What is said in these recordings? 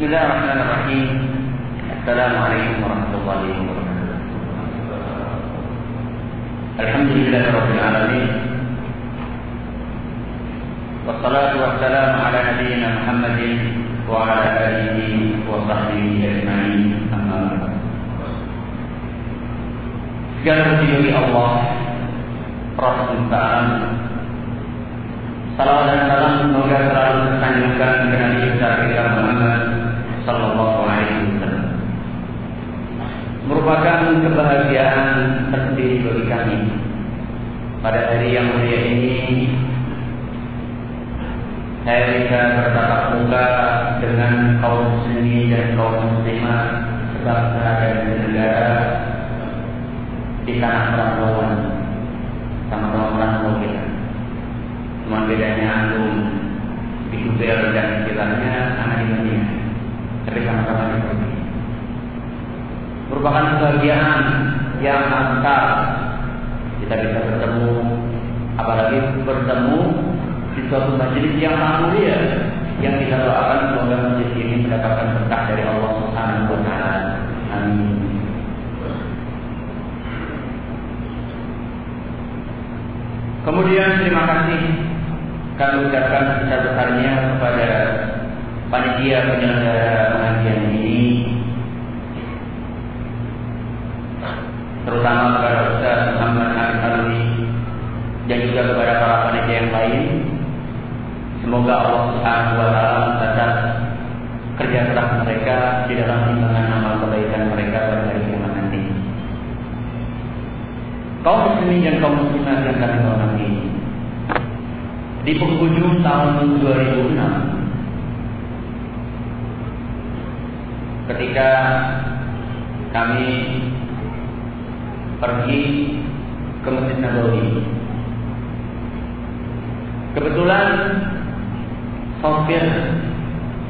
بسم الله الرحمن الرحيم السلام عليكم ورحمة الله وبركاته الحمد لله رب العالمين والصلاة والسلام على نبينا محمد وعلى آله وصحبه أجمعين أما بعد Segala puji bagi Allah Rasul Salam dan salam semoga selalu tersanjungkan Nabi besar kita Muhammad Sallallahu Alaihi Wasallam. Merupakan kebahagiaan tersendiri bagi kami pada hari yang mulia ini. Saya bisa bertatap muka dengan kaum muslimin dan kaum muslimah sebangsa dan negara di tanah perantauan sama-sama merantau kita. Cuma bedanya antum di Kubel dan sekitarnya anak di Sama-sama di Madinah. Merupakan kebahagiaan yang besar kita bisa bertemu, apalagi bertemu di suatu majelis yang mulia yang kita doakan semoga majelis ini mendapatkan berkah dari Allah Subhanahu wa taala. Amin. Kemudian terima kasih kami ucapkan sebesar-besarnya kepada panitia penyelenggara pengajian ini terutama kepada Ustaz Muhammad Arif Alwi dan juga kepada para panitia yang lain semoga Allah Subhanahu wa taala mencatat kerja keras mereka di dalam timbangan amal kebaikan mereka pada hari kiamat nanti. Kaum muslimin dan kaum muslimat yang kami hormati. Di penghujung tahun 2006 ketika kami pergi ke Masjid Nabawi. Kebetulan sopir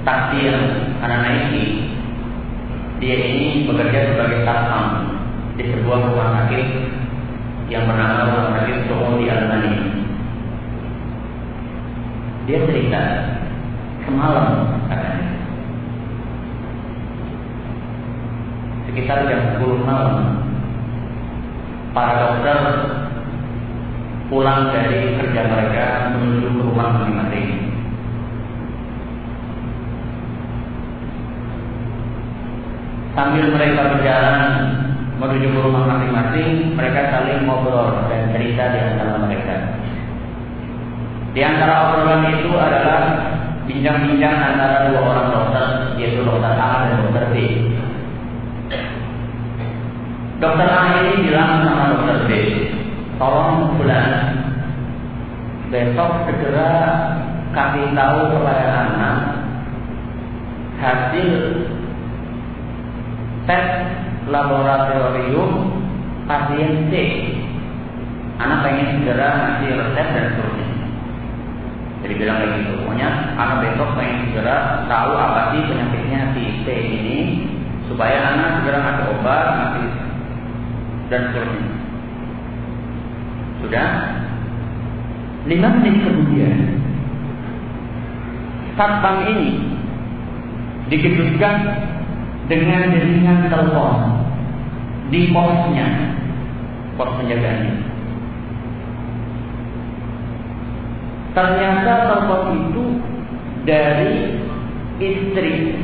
taksi yang anak naiki dia ini bekerja sebagai satpam di sebuah rumah sakit yang bernama rumah sakit Soho di Almani. Dia cerita semalam sekitar jam 10 malam para dokter pulang dari kerja mereka menuju ke rumah masing-masing. Sambil mereka berjalan menuju ke rumah masing-masing, mereka saling ngobrol dan cerita di antara mereka. Di antara obrolan itu adalah bincang-bincang antara dua orang dokter, yaitu dokter A dan dokter B. Dokter A ini bilang sama dokter B, tolong bulan besok segera kasih tahu kepada anak hasil tes laboratorium pasien C. Anak pengen segera ngasih resep dan seterusnya. Jadi bilang kayak gitu. Pokoknya anak besok pengen segera tahu apa sih penyakitnya si C ini supaya anak segera ngasih obat, ngasih dan seterusnya. Sudah? Lima menit kemudian, satpam ini dikejutkan dengan jaringan telepon di posnya, pos penjagaannya. Ternyata telepon itu dari istri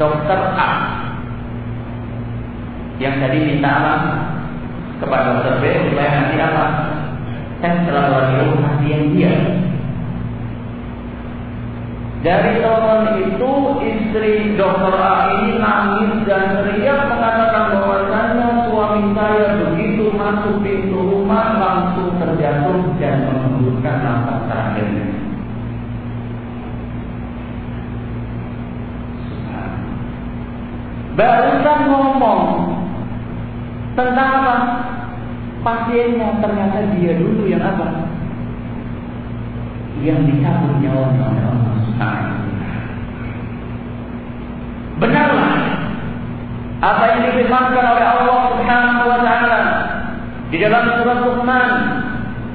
dokter A yang tadi minta apa kepada B supaya nanti apa tes laboratorium pasien dia. Dari telepon itu istri dokter A ini nangis dan teriak mengatakan bahwasanya suami saya begitu masuk pintu rumah langsung terjatuh dan menghembuskan nafas terakhirnya. Barusan ngomong tentang apa? Pasiennya ternyata dia dulu yang apa? Yang dicabut nyawanya oleh Allah Subhanahu Benarlah apa yang difirmankan oleh Allah Subhanahu wa taala di dalam surat Luqman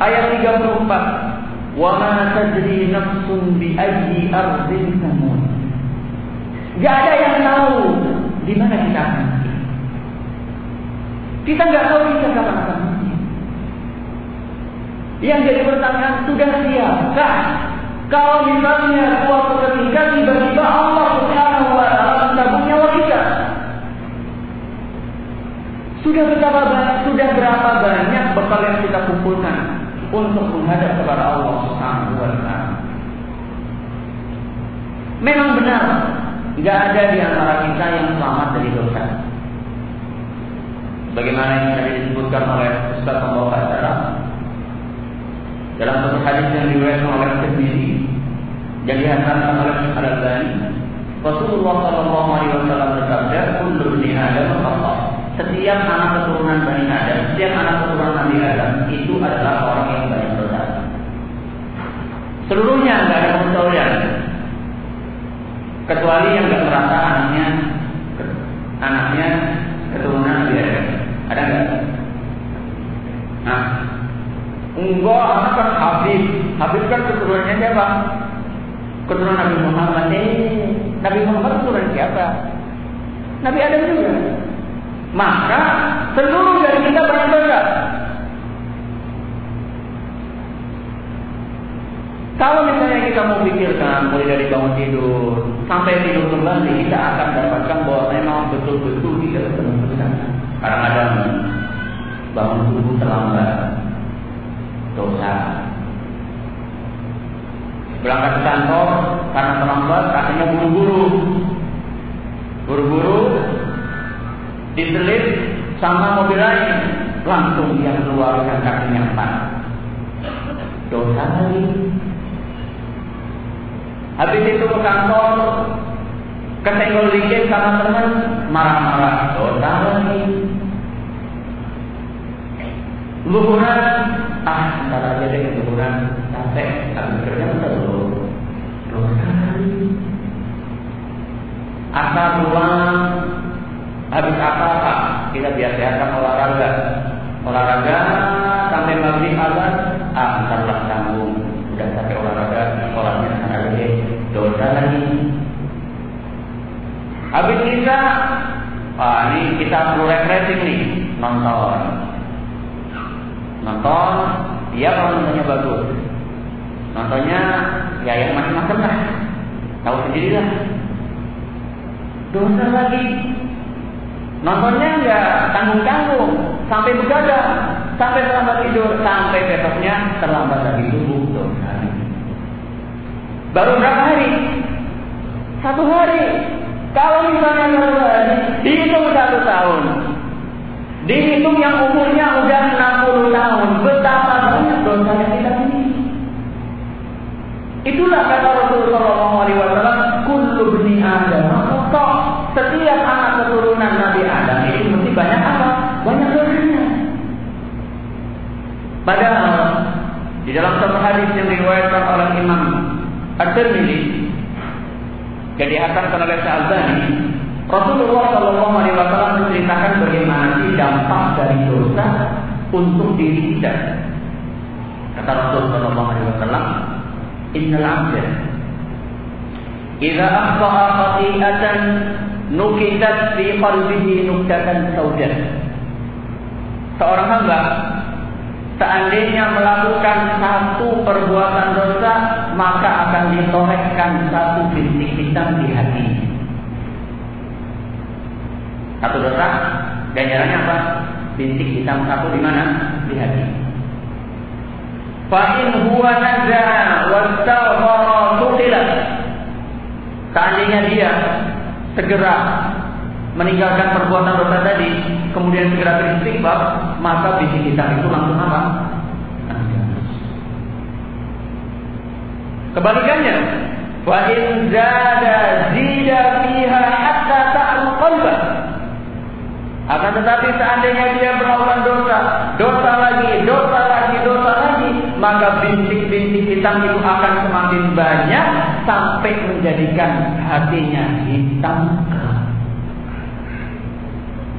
ayat 34. Wa ma tadri nafsun bi ayyi ardin tamut. Gak ada yang tahu di mana kita akan. Kita nggak tahu kita kapan akan. Yang jadi pertanyaan sudah siapkah kalau misalnya suatu ketika tiba-tiba Allah Subhanahu wa taala mencabut nyawa kita. Sudah betapa banyak, sudah berapa banyak bekal yang kita kumpulkan untuk menghadap kepada Allah Subhanahu wa taala. Memang benar, nggak ada di antara kita yang selamat dari dosa. Bagaimana yang tadi disebutkan oleh Ustaz Pembawa acara dalam satu hadis yang diriwayatkan oleh Tirmidzi yang dihasankan oleh Syekh Al-Albani Rasulullah Shallallahu Alaihi Wasallam bersabda kullu bani Adam khata setiap anak keturunan Bani Adam setiap anak keturunan Nabi Adam itu adalah orang yang banyak dosa seluruhnya nggak ada kecualian kecuali yang nggak merasa anaknya anaknya keturunan Nabi Adam. Ada nggak? Nah, Enggak, anak kan Habib. Habib kan keturunannya siapa? Keturunan Nabi Muhammad. Eh, Nabi Muhammad keturunan siapa? Nabi Adam juga. Maka seluruh dari kita banyak dosa. Kalau misalnya kita mau pikirkan mulai dari bangun tidur sampai tidur kembali, kita akan dapatkan bahwa memang betul-betul tidak penuh dosa. Kadang-kadang bangun tubuh terlambat, dosa. Berangkat ke kantor karena terlambat, katanya buru-buru. Buru-buru diselip sama mobil lain, langsung dia keluarkan kakinya empat. Dosa lagi. Habis itu ke kantor, kesenggol dikit sama teman, marah-marah. Dosa lagi. Luhuran ah ntar aja deh keturunan capek tapi kerja terus terus kali asal habis apa pak? Kita biasakan olahraga. Olahraga sampai maghrib azan ah ntar tanggung. Udah capek olahraga olahraga sana aja dosa lagi. Habis kita ah ini kita perlu refreshing nih nonton nonton dia kalau nontonnya bagus. Nontonnya ya yang macam-macam lah. Tahu sendiri lah. Dosa lagi. Nontonnya nggak tanggung-tanggung. Sampai begadang. Sampai terlambat tidur. Sampai besoknya terlambat lagi subuh dosa. Baru berapa hari? Satu hari. Kalau misalnya satu hari? Dihitung satu tahun. Dihitung yang umurnya udah 60 tahun. Betapa banyak dosa yang kita miliki. Itulah kata Rasulullah SAW. Kullu bni Adam. Kok setiap anak keturunan Nabi Adam ini mesti banyak apa? Banyak dosanya. Padahal di dalam satu hadis yang diriwayatkan oleh Imam At-Tirmidzi yang dihasankan oleh Sa'albani Rasulullah Shallallahu Alaihi Wasallam menceritakan bagaimana dampak dari dosa untuk diri kita. Kata Rasulullah Shallallahu Alaihi Wasallam, Innal abda Idza akhta'a khati'atan nukitat fi qalbihi nuktatan saudah. Seorang hamba seandainya melakukan satu perbuatan dosa maka akan ditorehkan satu bintik hitam di hatinya. Satu dosa, ganjarannya apa? Bintik hitam satu di mana? Di hati. Fa'in huwa naza'a wastaghfara tuqilat. Seandainya dia segera meninggalkan perbuatan dosa tadi, kemudian segera beristighfar, maka bintik hitam itu langsung apa? Kebalikannya, wa in zada zida fiha hatta ta'al qalbah akan tetapi seandainya dia melakukan dosa, dosa lagi, dosa lagi, dosa lagi, maka bintik-bintik hitam itu akan semakin banyak sampai menjadikan hatinya hitam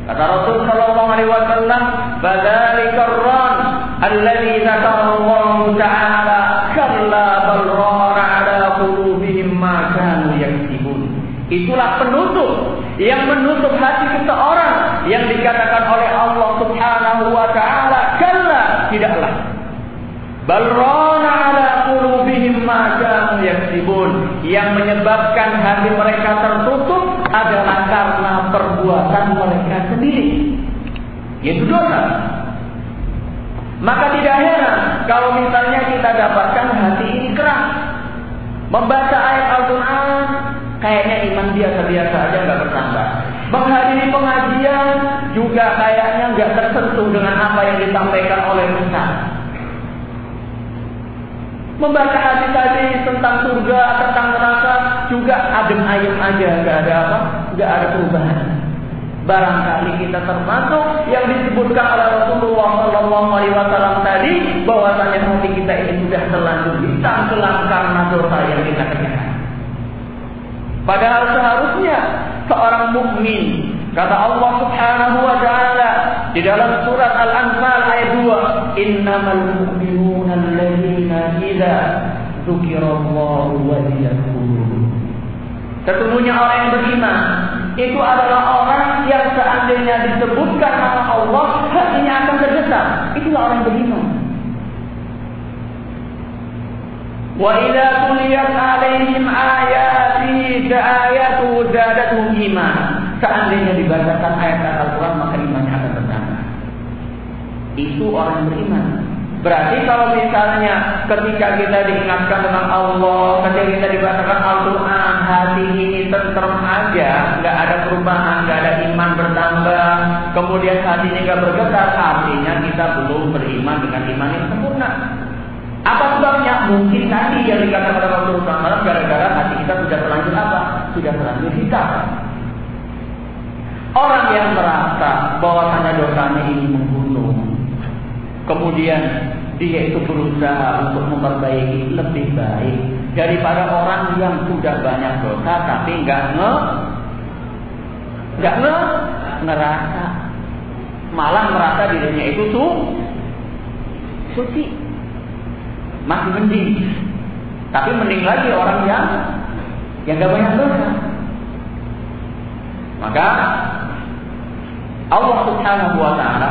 Kata Rasul sallallahu alaihi wasallam, "Fadzalika ar-ran alladhi dzakarahu Ta'ala kalla bal rana ala qulubihim ma kanu yaktibun." Itulah penutup yang menutup hati seseorang yang dikatakan oleh Allah Subhanahu wa taala, "Kalla, tidaklah." Balrona ala qulubihim ma. Yang menyebabkan hati mereka tertutup adalah karena perbuatan mereka sendiri. Yaitu dosa. Maka tidak heran kalau misalnya kita dapatkan hati ini keras. Membaca ayat Al-Quran, kayaknya iman biasa-biasa aja nggak bertambah. Menghadiri pengajian juga kayaknya nggak tersentuh dengan apa yang disampaikan oleh Ustaz. Membaca hadis-hadis tentang surga, tentang neraka juga adem ayem aja, nggak ada apa, nggak ada perubahan. Barangkali kita termasuk yang disebutkan oleh Rasulullah Shallallahu Alaihi Wasallam tadi, bahwasanya hati kita ini sudah terlanjur hitam kelam karena dosa yang kita kerjakan. Padahal seharusnya seorang mukmin kata Allah Subhanahu wa taala di dalam surat Al-Anfal ayat 2, "Innamal mu'minuna alladziina idza dzukirallahu wajilat qulubuhum." Sesungguhnya orang yang beriman itu adalah orang yang seandainya disebutkan nama Allah, hatinya akan tergetar. Itulah orang beriman. Idza tuliyat alaihim ayati ayatu zadatuhum iman. Seandainya dibacakan ayat Al-Quran maka imannya akan bertambah. Itu orang beriman. Berarti kalau misalnya ketika kita diingatkan tentang Allah, ketika kita dibacakan Al-Quran, hati ini tentrem aja, nggak ada perubahan, nggak ada iman bertambah, kemudian hati ini nggak bergetar, artinya kita belum beriman dengan iman yang sempurna. Apa sebabnya? Mungkin tadi yang dikatakan oleh Rasulullah SAW gara-gara hati kita sudah terlanjur apa? Sudah terlanjur hitam. Orang yang merasa bahwasanya dosanya ini membunuh, kemudian dia itu berusaha untuk memperbaiki lebih baik daripada orang yang sudah banyak dosa tapi nggak nge nggak nge ngerasa malah merasa dirinya itu tuh suci masih mending tapi mending lagi orang yang yang gak banyak dosa maka Allah Subhanahu wa taala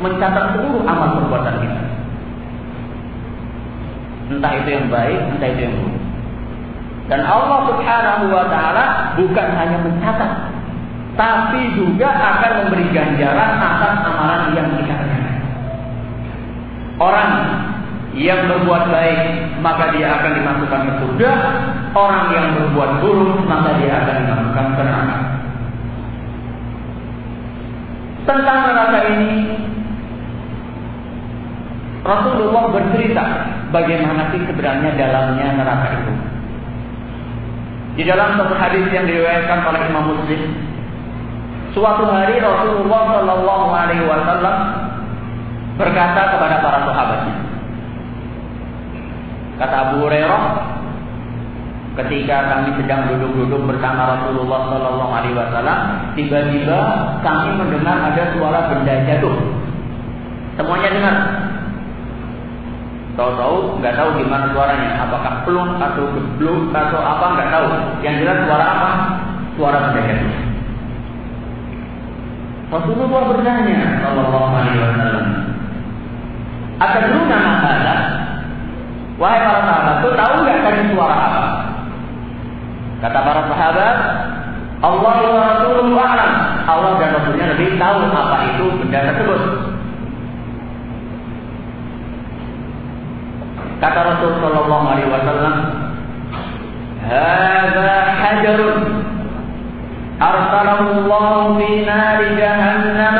mencatat seluruh amal perbuatan kita Entah itu yang baik, entah itu yang buruk. Dan Allah Subhanahu wa taala bukan hanya mencatat, tapi juga akan memberi ganjaran atas amalan yang kita kerjakan. Orang yang berbuat baik maka dia akan dimasukkan ke surga, orang yang berbuat buruk maka dia akan dimasukkan ke neraka. Tentang neraka ini Rasulullah bercerita bagaimana sih sebenarnya dalamnya neraka itu. Di dalam satu hadis yang diriwayatkan oleh Imam Muslim, suatu hari Rasulullah Shallallahu Alaihi Wasallam berkata kepada para sahabatnya, kata Abu Hurairah, ketika kami sedang duduk-duduk bersama Rasulullah Shallallahu Alaihi Wasallam, tiba-tiba kami mendengar ada suara benda jatuh. Semuanya dengar, Tahu-tahu nggak tahu gimana suaranya, apakah pelung atau gebluk atau apa nggak tahu. Yang jelas suara apa? Suara mendekat. Rasulullah bertanya, Sallallahu Alaihi Wasallam, akan dulu nama? Wahai para sahabat, tuh tahu nggak tadi suara apa? Kata para sahabat, Allah wa Rasulullah Allah dan Rasulnya lebih tahu apa itu benda tersebut. Kata Rasul Sallallahu Alaihi Wasallam, "Hada hajarun arsalahu Allah jahannam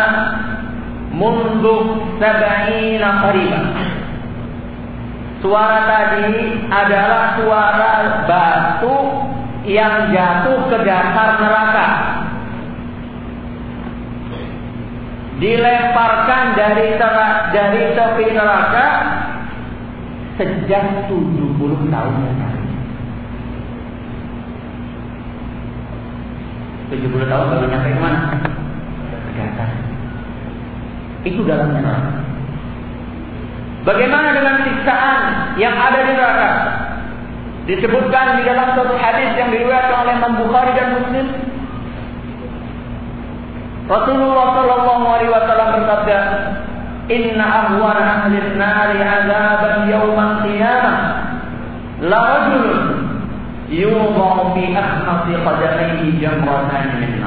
mundu sab'ina qariban." Suara tadi adalah suara batu yang jatuh ke dasar neraka. Dilemparkan dari dari tepi neraka sejak 70 tahun yang lalu. 70 tahun baru nyampe ke mana? Ke atas. Itu dalam neraka. Bagaimana dengan siksaan yang ada di neraka? Disebutkan di dalam satu hadis yang diriwayatkan oleh Imam Bukhari dan Muslim. Rasulullah Shallallahu Alaihi Wasallam bersabda, Inna ahwan ahli nari azaban yawmal qiyamah. La rajul yudha'u fi akhmasi qadamihi jamratan min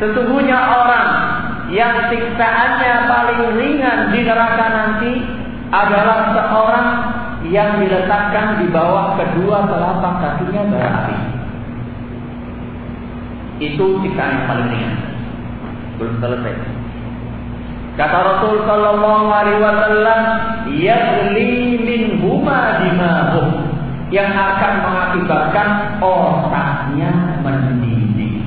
Sesungguhnya orang yang siksaannya paling ringan di neraka nanti adalah seorang yang diletakkan di bawah kedua telapak kakinya bara api. Itu siksaan yang paling ringan. Belum selesai. Kata Rasul Sallallahu Alaihi Wasallam, "Yagli min huma dimahum yang akan mengakibatkan otaknya mendidih.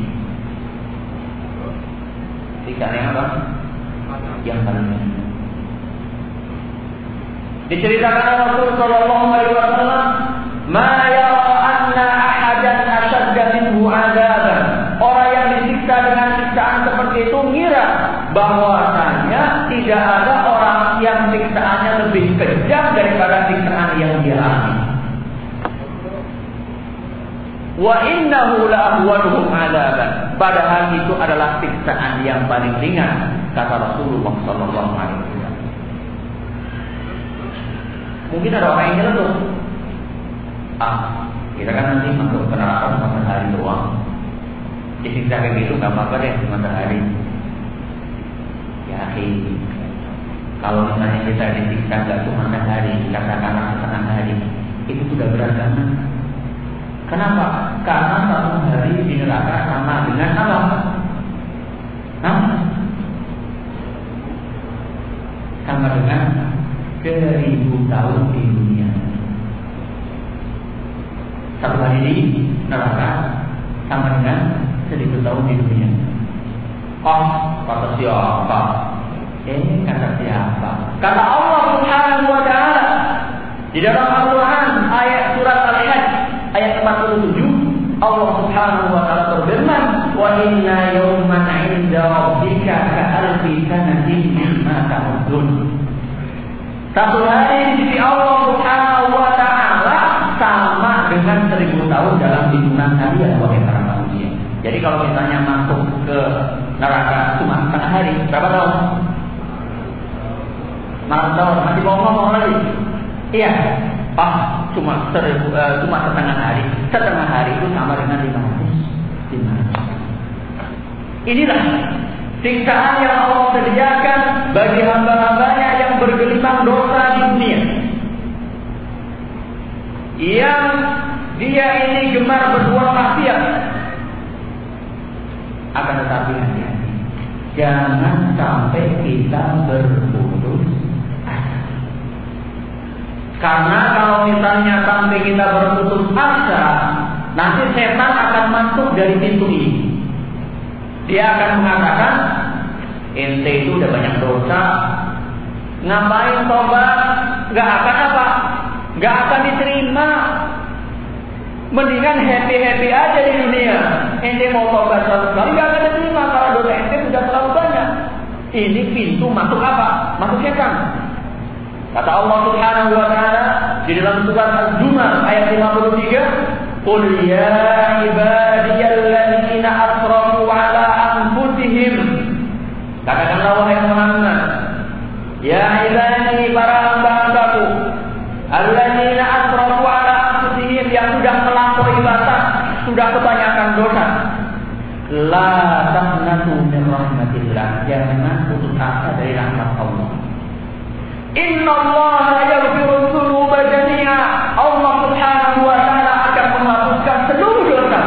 Siksaan yang apa? Yang paling ringan. Diceritakan Rasul Shallallahu Alaihi Wasallam, "Ma yara anna ahadan ashadda minhu adaban." Orang yang disiksa dengan siksaan seperti itu ngira bahwasanya tidak ada orang yang siksaannya lebih kejam daripada siksaan yang dia alami. Wa innahu la ahwanuhum adaban. Padahal itu adalah siksaan yang paling ringan kata Rasulullah sallallahu alaihi wasallam. Mungkin ada orang yang nyeletuk. Ah, kita kan nanti masuk cuma sehari doang. Disiksa kayak gitu nggak apa-apa deh cuma sehari. Ya, kalau misalnya kita disiksa nggak cuma sehari, katakanlah setengah hari, itu sudah banget. Kenapa? Karena satu hari di neraka sama dengan apa? Hah? Sama dengan seribu tahun di dunia. Satu hari di neraka sama dengan seribu tahun di dunia. Oh, kata siapa? Eh, kata siapa? Kata Allah Subhanahu wa taala di dalam Al-Qur'an ayat surat Al-Hajj ayat 47 Allah Subhanahu wa taala berfirman, "Wa inna yawman 'inda rabbika ka'alfi sanatin mimma ta'udun." Satu hari di sisi Allah Subhanahu wa taala sama dengan seribu tahun dalam hitungan kalian wahai para manusia. Jadi kalau misalnya masuk ke neraka cuma setengah hari, berapa tahun? Malam tahun masih mau ngomong lagi? Iya. Ah, cuma seribu, uh, cuma setengah hari. Setengah hari itu sama dengan lima ratus. Inilah siksaan yang Allah sediakan bagi hamba-hambanya yang bergelimang dosa di dunia. Yang dia ini gemar berbuat maksiat. Akan tetapi hati-hati. Jangan sampai kita berputus asa. Karena kalau misalnya sampai kita berputus asa, nanti setan akan masuk dari pintu ini. Dia akan mengatakan, ente itu udah banyak dosa, ngapain tobat? Gak akan apa? Gak akan diterima. Mendingan happy happy aja di dunia. Ente mau tobat satu kali gak akan diterima karena dosa ente sudah terlalu banyak. Ini pintu masuk apa? Masuk setan. Kata Allah Subhanahu wa taala di dalam surat Az-Zumar ayat 53, "Qul ya ibadiyalladzina asrafu ala anfusihim." Katakanlah wahai rahmatillah. Jangan putus asa dari rahmat Allah. Inna Allah yaghfiru dzunuba jami'a. Allah Subhanahu wa taala akan menghapuskan seluruh dosa.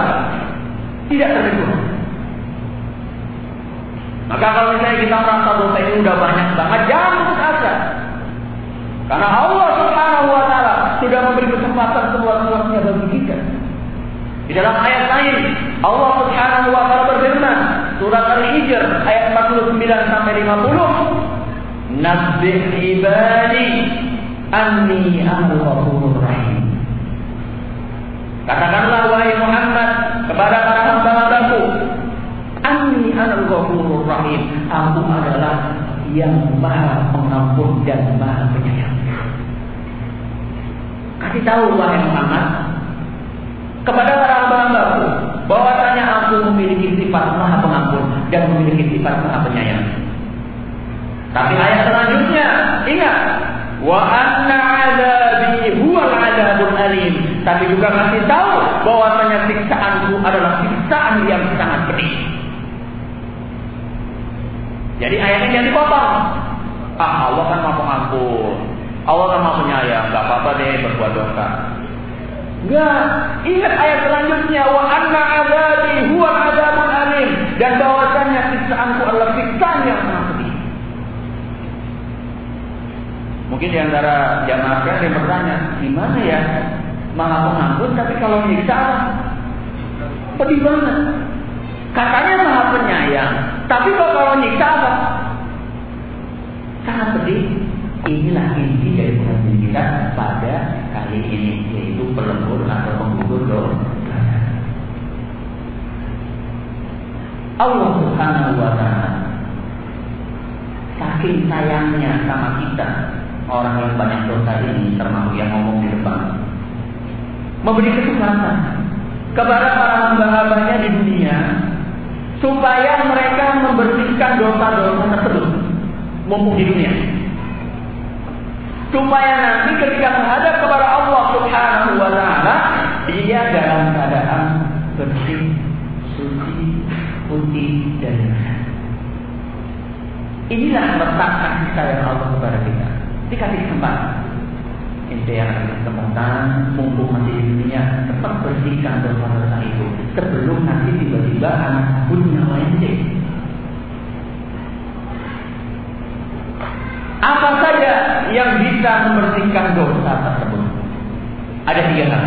Tidak terkecuali. Maka kalau misalnya kita merasa dosa ini udah banyak banget, jangan putus asa. Karena Allah Subhanahu wa taala sudah memberi kesempatan seluas-luasnya bagi kita. Di dalam ayat lain, Allah Subhanahu wa taala surat Al-Hijr ayat 49 sampai 50, "Nabbih ibadi anni anal ghafurur rahim." Katakanlah wahai Muhammad kepada para hamba-hambaku, Anni anal ghafurur rahim. Aku adalah yang maha pengampun dan maha penyayang. Kasih tahu wahai Muhammad, kepada para hamba-hambaku bahwasanya aku memiliki sifat maha dan memiliki sifat maha penyayang. Tapi ayat selanjutnya ingat wa anna azabi huwal azabul alim. Tapi juga masih tahu bahwasanya siksaanku adalah siksaan yang sangat pedih. Jadi ayat ini jadi potong. Ah Allah kan maha pengampun. Allah kan maha penyayang. Gak apa-apa deh berbuat dosa. Enggak. Ingat ayat selanjutnya wa anna azabi huwa adzabul alim dan bahwasanya siksaanku adalah siksaan yang sangat pedih. Mungkin di antara jamaah yang bertanya, gimana ya maha pengampun tapi kalau nyiksa pedih banget. Katanya maha penyayang, tapi kalau kalau nyiksa apa? Sangat pedih. Inilah inti dari pengajian kita pada kali ini yaitu pelembur atau penggugur dosa. Allah Subhanahu wa taala saking sayangnya sama kita orang yang banyak dosa ini termasuk yang ngomong di depan memberi kesempatan kepada para hamba-hambanya di dunia supaya mereka membersihkan dosa-dosa tersebut mumpung di dunia supaya nanti ketika menghadap kepada Allah Subhanahu wa taala dia dalam keadaan bersih, suci, putih dan bersih. Inilah letak kasih sayang Allah kepada kita. Dikasih kesempatan. Ada kesempatan, mumpung masih di dunia, tetap bersihkan dosa-dosa itu. Sebelum nanti tiba-tiba anak nyawa ente. Apa saja yang bisa membersihkan dosa tersebut? Ada tiga hal.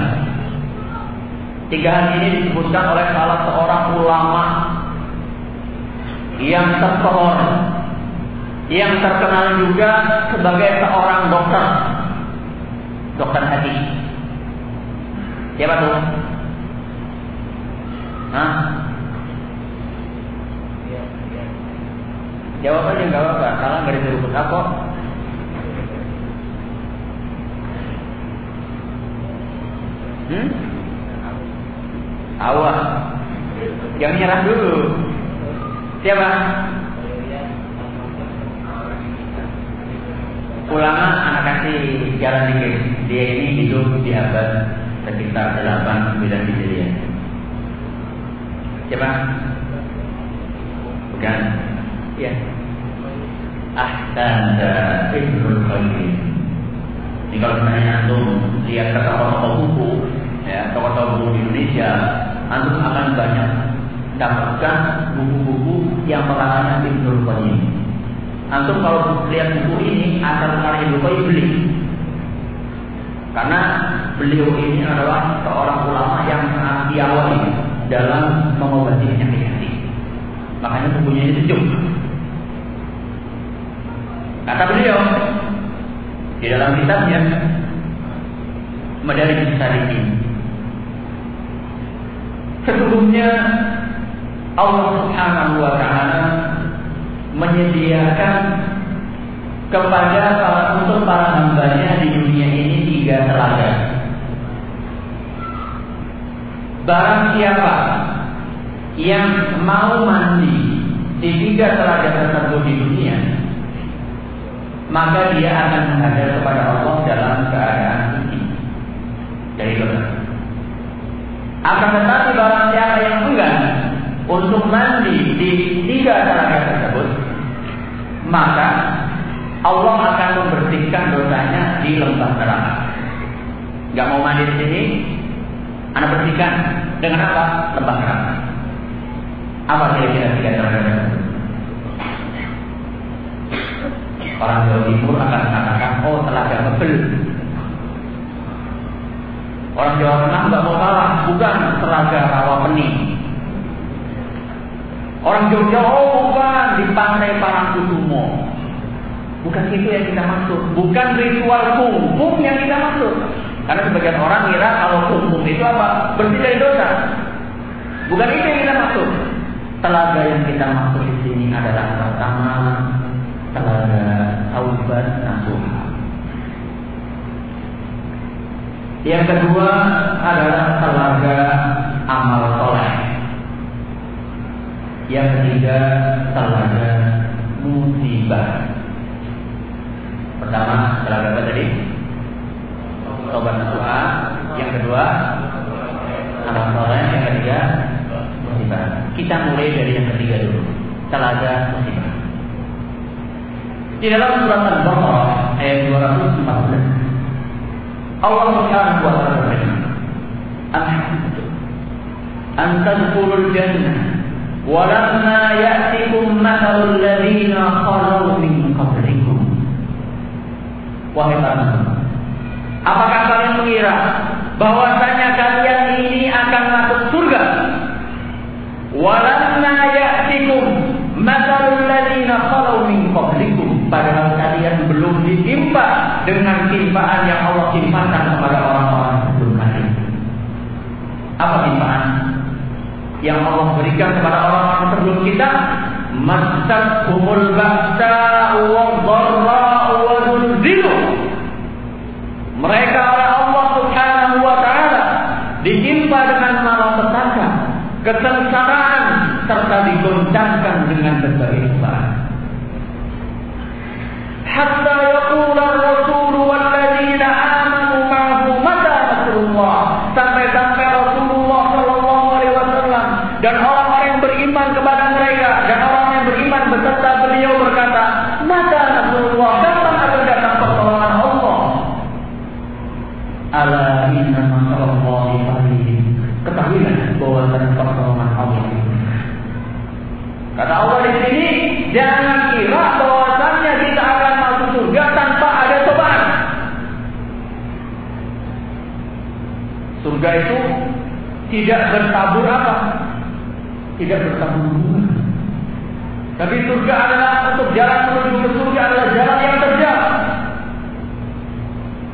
Tiga hal ini disebutkan oleh salah seorang ulama yang tersohor, yang terkenal juga sebagai seorang dokter, dokter hati. Siapa tuh? Hah? Aja nggak apa-apa, salah nggak disuruh apa. Hmm? Awal. Jangan nyerah dulu. Siapa? Ulama anak kasih jalan dikit. Dia ini hidup di abad sekitar 8 9 Hijriah. Siapa? Bukan. Ya. Ahsan Ibnul Qayyim. Ini kalau misalnya antum lihat kata tokoh buku, ya tokoh-tokoh buku di Indonesia, antum akan banyak dapatkan buku-buku yang mengalahnya Ibnul Qayyim. Antum kalau lihat buku ini asal Ibnul Qayyim beli. Karena beliau ini adalah seorang ulama yang sangat diawali dalam mengobati penyakit hati. Makanya bukunya ini sejuk. Kata beliau di dalam kitabnya Madarijus Salikin. Sesungguhnya Allah Subhanahu wa taala menyediakan kepada para untuk para hambanya di dunia ini tiga telaga. Barang siapa yang mau mandi di tiga telaga tersebut di dunia, maka dia akan menghadap kepada Allah dalam keadaan suci dari. Akan tetapi barang siapa yang enggan untuk mandi di tiga telaga tersebut, maka Allah akan membersihkan dosanya di lembah neraka. Gak mau mandi di sini, anak bersihkan dengan apa? Lembah neraka. Apa kira-kira tiga tersebut? Orang Jawa Timur akan mengatakan, oh telaga ngebel. Orang Jawa Tengah nggak mau kalah, bukan telaga rawa pening. Orang Jogja, oh bukan di pantai Parangkusumo. Bukan itu yang kita maksud. Bukan ritual kungkum yang kita maksud. Karena sebagian orang kira kalau kungkum itu apa? Bersih dari dosa. Bukan itu yang kita maksud. Telaga yang kita maksud di sini adalah pertama telaga taubat nasuha. Yang kedua adalah telaga amal soleh. Yang ketiga telaga musibah. Pertama telaga apa tadi? Tobat doa. Yang kedua amal soleh. Yang ketiga musibah. Kita mulai dari yang ketiga dulu. Telaga musibah. Di dalam surat Al-Baqarah ayat 214 Allah Subhanahu wa taala berfirman Alhamdulillah an tadkhulul jannah lamma ya'tikum mathalul ladzina khalu min qablikum Wahai teman Apakah kalian mengira bahwasanya kalian ini akan masuk surga? Walamma ya'tikum mathalul ladzina khalu min qablikum padahal kalian belum ditimpa dengan timpaan yang Allah timpakan kepada orang-orang sebelum kalian. Apa timpaan yang Allah berikan kepada orang-orang sebelum kita? humul ba'sa wa dharra wa zulzilu. Mereka oleh Allah Subhanahu wa taala ditimpa dengan malapetaka, kesengsaraan serta digoncangkan dengan berbagai hatta yaqula tidak bertabur apa? Tidak bertabur bunga. Tapi surga adalah untuk jalan menuju ke surga adalah jalan yang terjal.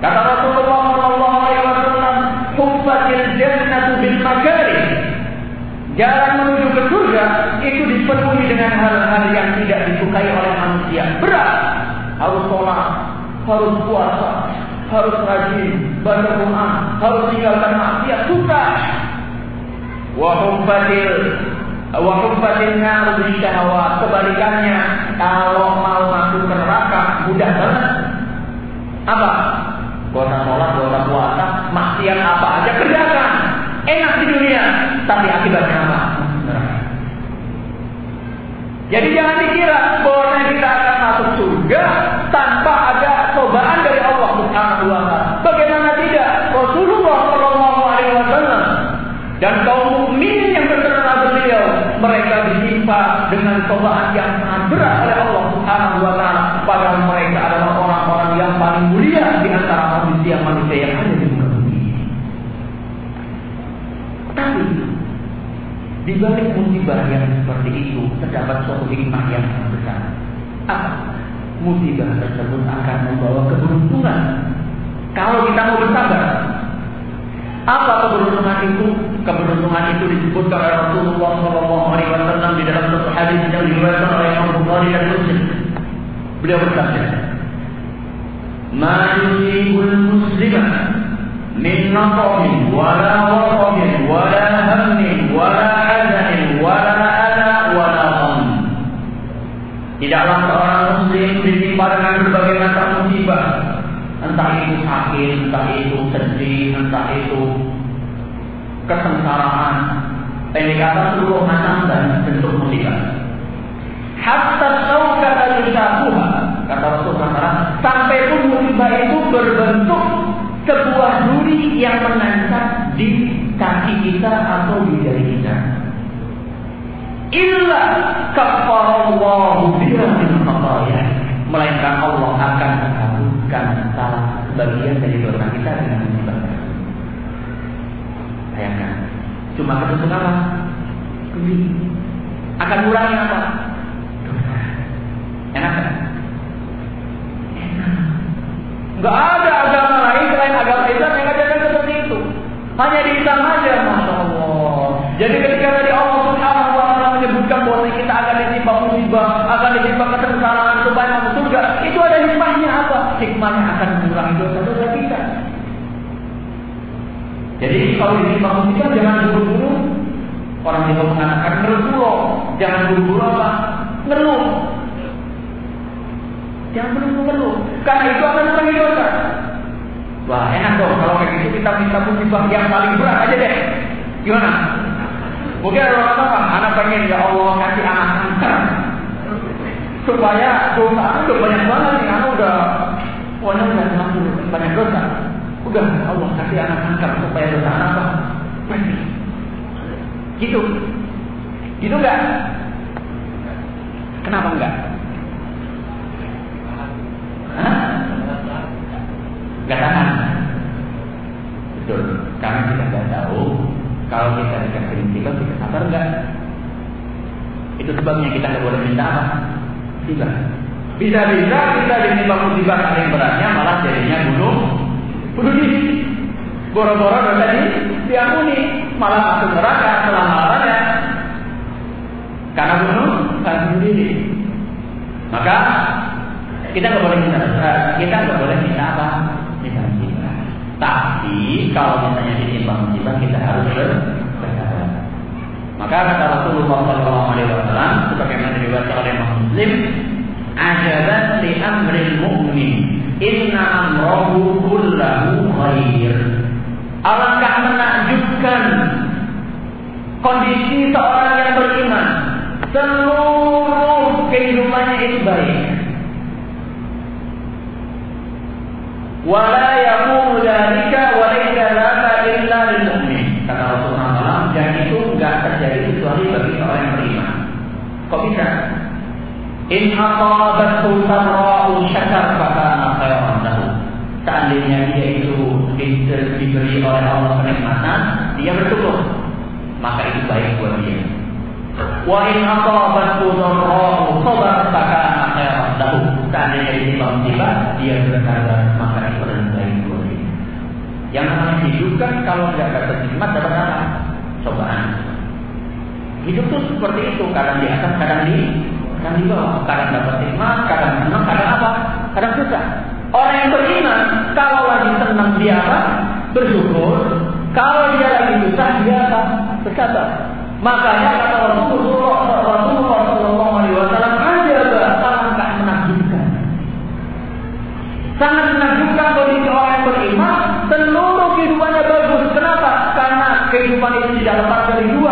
Kata Rasulullah Shallallahu Alaihi Wasallam, "Hubbatil jannatu bil makari." Jalan menuju ke surga itu dipenuhi dengan hal-hal yang tidak disukai oleh manusia. Berat. Harus sholat, harus puasa, harus rajin, baca Quran, harus tinggalkan maksiat. Susah. Wahumbatil Wahumbatil nar syahwat. Kebalikannya, kalau mau masuk ke neraka mudah banget. Apa? Gak sholat, gak puasa, maksiat apa aja kerjakan. Enak di dunia, tapi akibatnya apa? Jadi jangan dikira bahwa kita akan masuk surga tanpa ada ditimpa dengan cobaan yang sangat berat oleh Allah Subhanahu wa taala. Padahal mereka adalah orang-orang yang paling mulia di antara manusia-manusia yang ada di muka bumi. Tapi di balik musibah yang seperti itu terdapat suatu hikmah yang sangat besar. Apa? Musibah tersebut akan membawa keberuntungan. Kalau kita mau bersabar, apa keberuntungan itu? Keberuntungan itu disebut oleh Rasulullah Shallallahu Alaihi Wasallam di dalam satu hadis yang diriwayatkan oleh Imam Bukhari dan Muslim. Beliau bersabda, "Ma yusibul muslimah min naqabin wala waqabin wala hammin wala Tidaklah seorang muslim ditimpa dengan berbagai macam musibah. Entah itu sakit, entah itu sedih, entah itu kesengsaraan. Pendek kata seluruh macam dan bentuk musibah. Hatta kata yusakuha kata Rasulullah sampai pun musibah itu berbentuk sebuah duri yang menancap di kaki kita atau di jari kita illa kafarallahu biha min khataya melainkan Allah akan menghapuskan salah bagian dari dosa kita dengan musibah bayangkan cuma ketentu apa Kuli. akan mengurangi apa enak kan enak Enggak ada agama lain selain agama Islam yang ngajarkan seperti itu. Hanya di Islam aja, masya Allah. Jadi ketika tadi Allah Subhanahu menyebutkan bahwa kita akan ditimpa musibah, akan ditimpa kesengsaraan supaya masuk surga. Itu ada hikmahnya apa? Hikmahnya akan mengurangi dosa-dosa. Jadi kalau ditimbang musibah jangan buru-buru. Orang itu mengatakan ngeluh Jangan buru-buru apa? Ngeluh. Jangan buru-buru Karena itu akan mengurangi dosa. Wah enak dong kalau kayak gitu kita minta musibah yang paling berat aja deh. Gimana? Mungkin ada orang apa? Anak pengen ya Allah kasih anak angkat supaya dosa udah banyak banget nih, anak udah pokoknya udah banyak dosa. Udah Allah kasih anak angkat supaya anak apa? Gitu. Gitu enggak? Kenapa enggak? Hah? Enggak tahan. Betul. Karena kita enggak tahu kalau kita dikasih musibah kita sabar enggak? Itu sebabnya kita enggak boleh minta apa? Musibah. Bisa-bisa kita ditimpa musibah yang beratnya malah jadinya bunuh bunuh diri. Boro-boro dosa ini diampuni, malah masuk neraka selama-lamanya. Karena bunuh kan bunuh diri. Maka kita nggak boleh minta kita nggak boleh minta apa? Minta musibah. Tapi kalau misalnya ditimbang musibah kita harus bersabar. Maka kata Rasulullah Shallallahu Alaihi Wasallam sebagaimana diriwayatkan oleh Muslim, ajaban li amril mu'min inna amrahu kullahu khair. Alangkah menakjubkan kondisi seorang yang beriman. Seluruh kehidupannya itu baik. Wala yakunu dzalika wa laysa dzaka illa lil mu'min. Kata Rasulullah dan itu enggak terjadi kecuali bagi seorang yang beriman. Kok bisa? In aqabathu sarra'u syakar fakana khairan lahu. Seandainya dia itu diberi oleh Allah kenikmatan, dia bersyukur, maka itu baik buat dia. Wa in aqabathu dharra'u sabar fakana khairan lahu. Seandainya dia musibah, dia bersabar, maka itu lebih baik buat dia. Yang namanya hidup kan kalau tidak dapat nikmat dapat apa? Cobaan. Hidup tuh seperti itu, kadang di atas, kadang di di bawah, kadang dapat nikmat, kadang senang, kadang apa? Kadang susah. Orang yang beriman, kalau lagi senang dia apa? Bersyukur. Kalau dia lagi susah dia apa? Bersabar. Makanya kata Rasulullah Shallallahu Alaihi Wasallam ada sangat menakjubkan. Sangat menakjubkan kondisi orang yang beriman seluruh kehidupannya bagus. Kenapa? Karena kehidupan itu tidak lepas dari dua.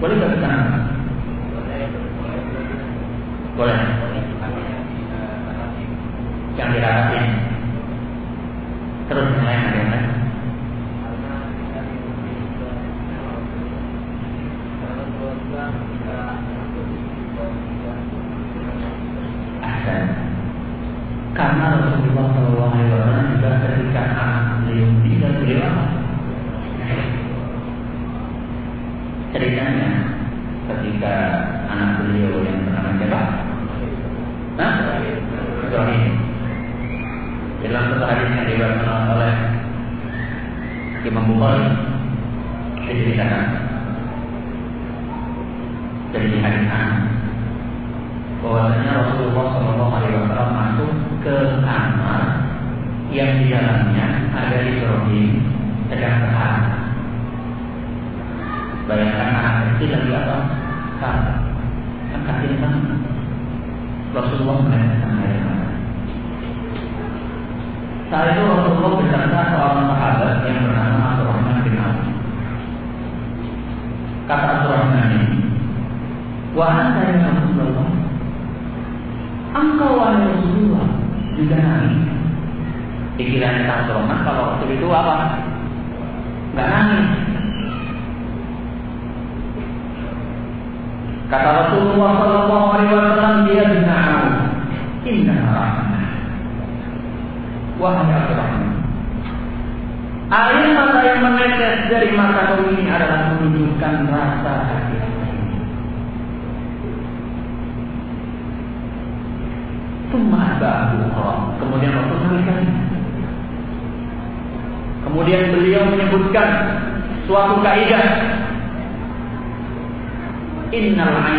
Boleh nggak kita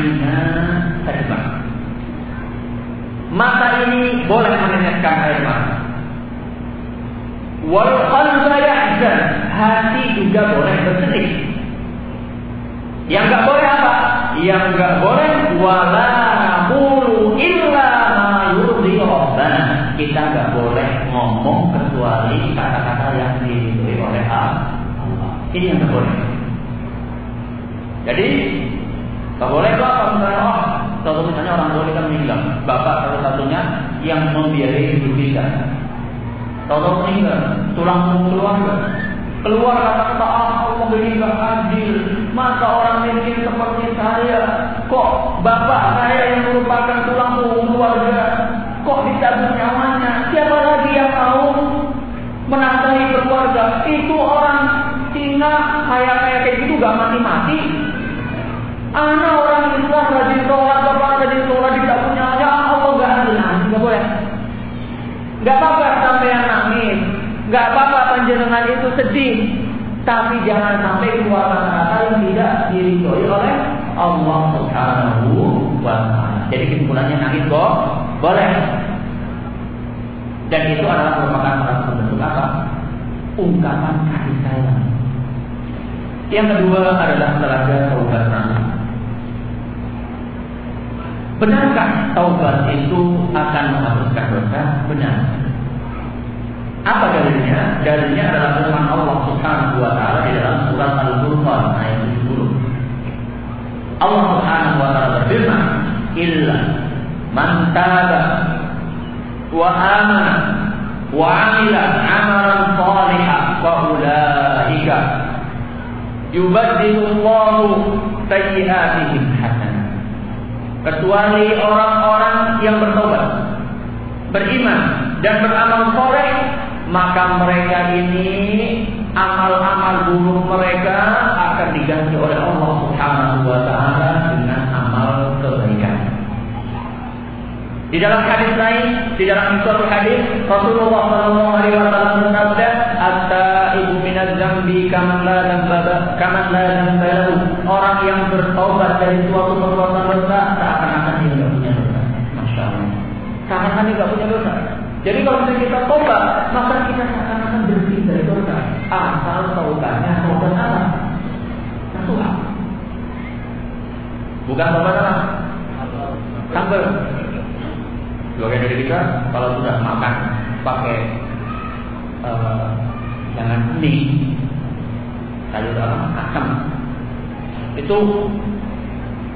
Aina tadma. Mata ini boleh meneteskan air mata. Wal qalba yahzan. Hati juga boleh bersedih. Yang enggak boleh apa? Yang enggak boleh wala naqulu illa ma yurdi rabbana. Kita enggak boleh ngomong kecuali kata-kata yang diridhoi oleh Allah. Ini yang enggak boleh. Jadi Gak boleh kok kalau misalnya oh, kalau misalnya orang tua kita meninggal, bapak satu-satunya yang membiayai hidup kita. Kalau meninggal, tulang keluarga, keluar kata-kata ah Allah gak adil. Masa orang miskin seperti saya, kok bapak saya yang merupakan tulang punggung keluarga, kok dicabut nyawanya? Siapa lagi yang mau menafkahi keluarga? Itu orang Cina kayak kayak gitu gak mati-mati. Anak orang Islam rajin sholat, bapak rajin sholat tidak punya ya Allah nggak ada nangis, nggak boleh. Nggak apa-apa sampai yang nangis, nggak apa-apa panjenengan itu sedih, tapi jangan sampai keluar kata-kata yang tidak diridhoi oleh Allah Subhanahu wa. Jadi kesimpulannya nangis kok boleh. Dan itu adalah merupakan salah bentuk apa? Ungkapan kasih sayang. Yang kedua adalah telaga nasuha. Benarkah taubat itu akan menghapuskan dosa? Benar. Apa dalilnya? Dalilnya adalah firman Allah Subhanahu wa taala di dalam surat Al-Furqan ayat 70. Allah Subhanahu wa taala berfirman, "Illa man taba wa amana wa amila amalan salihan fa ulaika yubaddilu Allahu sayyi'atihim hasanat." Kecuali orang-orang yang bertobat, beriman dan beramal soleh, maka mereka ini amal-amal buruk mereka akan diganti oleh Allah Subhanahu wa taala dengan amal kebaikan. Di dalam hadis lain, di dalam suatu hadis Rasulullah Shallallahu Alaihi Wasallam bersabda, "Atta ibu minaz zambi kaman la dzamba kaman la Orang yang bertobat dari suatu perbuatan dosa seakan-akan dia tidak punya dosa. Masya Allah. Seakan-akan tidak punya dosa. Jadi kalau kita tobat, maka kita seakan-akan bersih dari dosa. Asal taubatnya taubat apa? Nasuha. Bukan taubat? Sambal. Sebagian dari kita kalau sudah makan pakai uh, jangan mie sayur dalam asam itu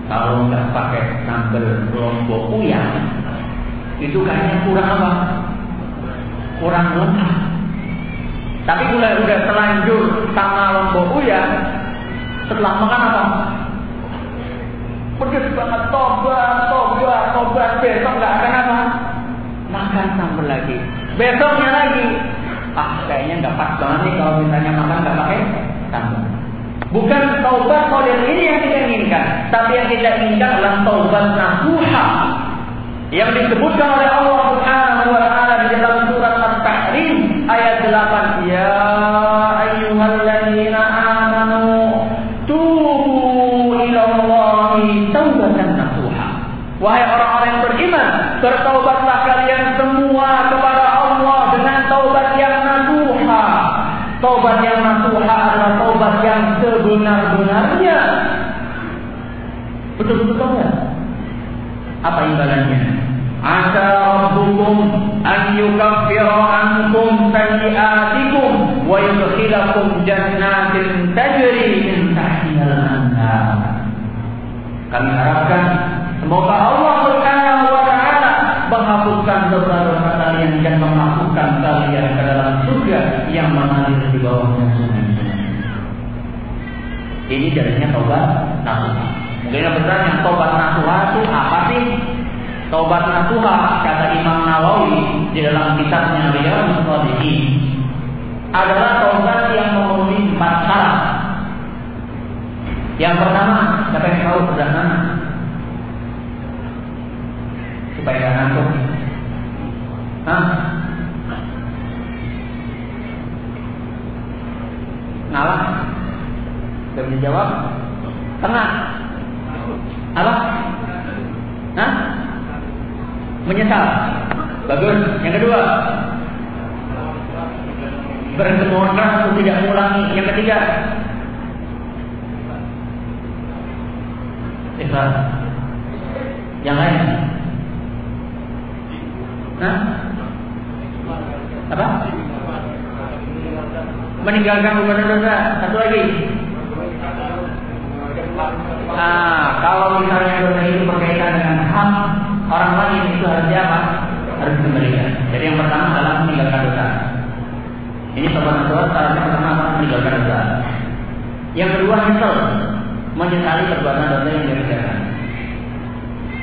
kalau nggak pakai sambal lombok uyang itu kayaknya kurang apa? Kurang lengkap. Tapi kalau udah terlanjur sama lombok uyang, setelah makan apa? Pedes banget, tobat, tobat, tobat. Besok nggak akan apa? Makan sambal lagi. Besoknya lagi. Ah, kayaknya nggak pas banget nih kalau misalnya makan nggak pakai sambal. Bukan taubat model ini yang kita inginkan, tapi yang kita inginkan adalah taubat nasuha. Yang disebutkan oleh Allah Subhanahu wa taala di dalam surat At-Tahrim ayat 8 ya ayyuhalladzina Wahai orang-orang yang beriman, bertaubatlah yang sebenar-benarnya. Betul-betul taubat. Apa imbalannya? Asa rabbukum an yukaffira ankum sayyi'atikum wa yudkhilakum jannatin tajri min tahtiha al-anhar. Kami harapkan Semoga Allah Subhanahu wa taala menghapuskan dosa-dosa kalian dan memasukkan kalian ke dalam surga yang mengalir di bawahnya. Ini jadinya tobat nasuha. Mungkin yang bertanya, tobat nasuha itu apa sih? Tobat nasuha kata Imam Nawawi di dalam kitabnya Riyadhus Shalihin adalah taubat yang memenuhi empat syarat. Yang pertama, siapa yang tahu sebelah mana? Supaya tidak ngantuk. Hah? Ngalah? Tidak bisa jawab? Tengah? Apa? Hah? Menyesal? Bagus. Yang kedua, berkemohonan untuk tidak mengulangi. Yang ketiga, ikhlas. Yang lain? Hah? Apa? Meninggalkan perbuatan dosa. Satu lagi. Ah, kalau misalnya dosa itu berkaitan dengan hak orang lain itu harus apa? Harus dikembalikan. Jadi yang pertama adalah meninggalkan dosa. Ini sobat dosa syaratnya pertama adalah meninggalkan dosa. Yang kedua nyesel, menyesali perbuatan dosa yang dia kerjakan.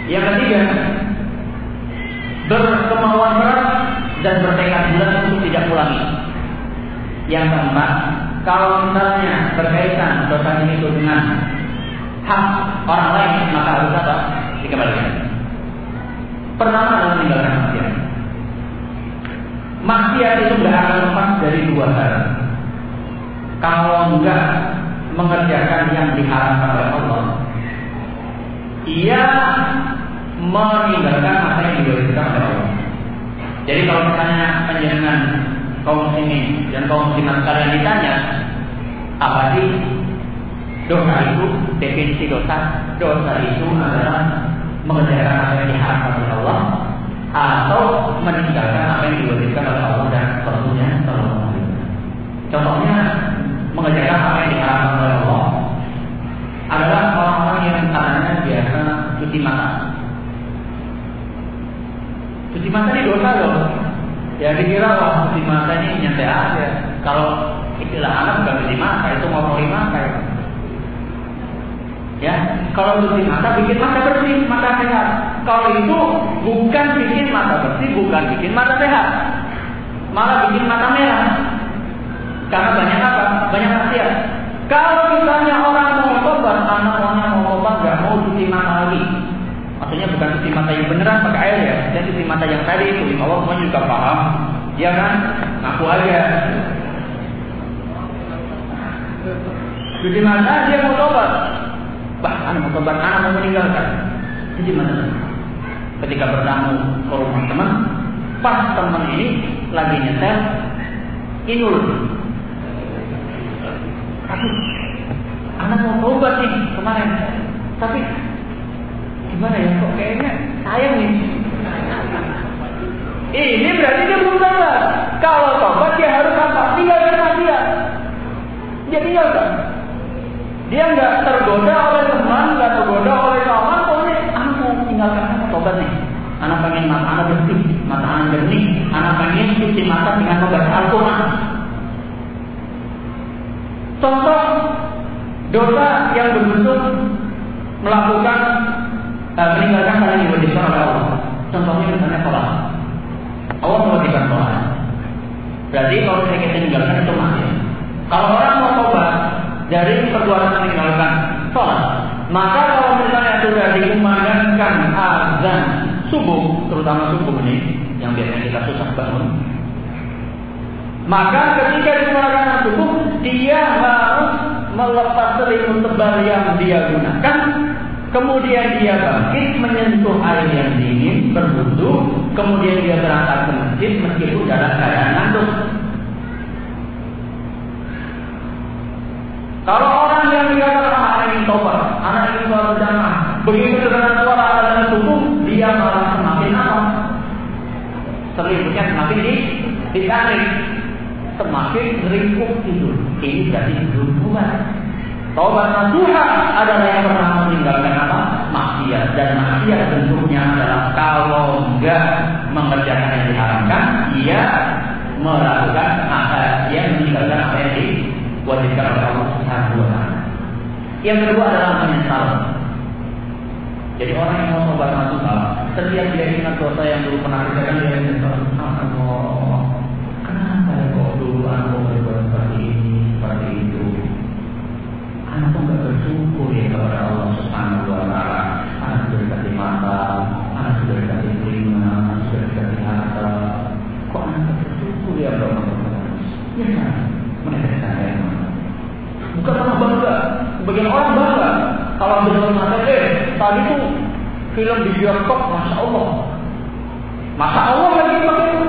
Yang ketiga, berkemauan keras dan bertekad bulat untuk tidak ulangi. Yang keempat, kalau misalnya berkaitan dosa ini dengan hak orang lain, maka harus apa? Dikembalikan. Pertama adalah meninggalkan maksiat. Maksiat itu tidak akan lepas dari dua hal. Kalau enggak mengerjakan yang diharamkan oleh Allah, ia meninggalkan apa yang diwariskan oleh Allah. Jadi kalau misalnya penjenengan kaum muslimin dan kaum muslimat sekalian ditanya, apa sih dosa itu? Definisi dosa, dosa itu adalah mengerjakan apa yang diharamkan oleh Allah atau meninggalkan apa yang diwariskan oleh Allah dan Rasulnya Sallallahu Contohnya mengerjakan apa yang diharamkan oleh Allah adalah orang-orang yang katanya biasa cuci mata. Cuci mata ini dosa loh. Ya dikira wah cuci mata ini nyantai aja. Kalau istilah anak bukan cuci mata, itu mau mata ya. Ya, kalau cuci mata bikin mata bersih, mata sehat. Kalau itu bukan bikin mata bersih, bukan bikin mata sehat. Malah bikin mata merah. Karena banyak apa? Banyak maksiat. Kalau misalnya orang mau tobat, anak maunya mau tobat, nggak mau cuci mata lagi. Maksudnya bukan cuci mata yang beneran pakai air ya, dan cuci mata yang tadi itu. Allah semuanya juga paham, ya kan? Ngaku aja. Cuci mata dia mau tobat, bah anak mau tobat, anak mau meninggalkan. Jadi mana? Ketika bertamu ke rumah teman, pas teman ini lagi nyetel, inul Aduh, anak mau tobat nih kemarin. Tapi gimana ya kok kayaknya sayang nih. Ini berarti dia belum tobat. Kalau tobat dia harus apa? Tinggalkan maksiat. Dia tinggalkan. Dia nggak tergoda oleh teman, nggak tergoda oleh kawan. Pokoknya anak mau tinggalkan, anak tobat nih. Anak pengen mata anak bersih, mata anak jernih. Anak pengen cuci mata dengan membaca Al-Quran. Contoh dosa yang berbentuk melakukan uh, meninggalkan hal yang diwajibkan oleh Allah. Contohnya misalnya sholat. Allah mewajibkan sholat. Berarti kalau saya kita tinggalkan itu mati. Kalau orang mau tobat dari perbuatan maka kalau misalnya sudah dikumandangkan azan subuh, terutama subuh ini yang biasanya kita susah bangun, maka ketika dikumandangkan subuh, dia harus melepas selimut tebal yang dia gunakan Kemudian dia bangkit menyentuh air yang dingin, berwudu, kemudian dia berangkat ke masjid meskipun dalam keadaan ngantuk. Kalau orang yang dikatakan ingin tobat, anak ingin sholat berjamaah, begitu dengan suara adalah tubuh, dia malah semakin apa? Selimutnya semakin di, ditarik, semakin ringkuk tidur. Ini jadi hubungan. Taubat nasuha adalah yang pertama meninggalkan apa? Maksiat dan maksiat bentuknya adalah kalau enggak mengerjakan yang diharamkan, ia melakukan apa? Ia meninggalkan apa yang diwajibkan oleh Allah. Yang kedua adalah menyesal. Jadi orang yang mau tobat masuk salah, setiap dia ingat dosa yang dulu pernah kerjakan dia menyesal. Allah, kenapa ya kok dulu aku berbuat seperti ini, seperti itu? Aku nggak bersyukur ya kepada Allah Subhanahu Wa Taala. Anak sudah dikasih mata, anak sudah dikasih telinga, anak sudah dikasih harta. Kok anak bersyukur ya Allah? Ya, menetes saya. Bukan karena Sebagian orang bangga kalau benar mata eh tadi tuh film di bioskop, masya Allah, masya Allah lagi pakai itu.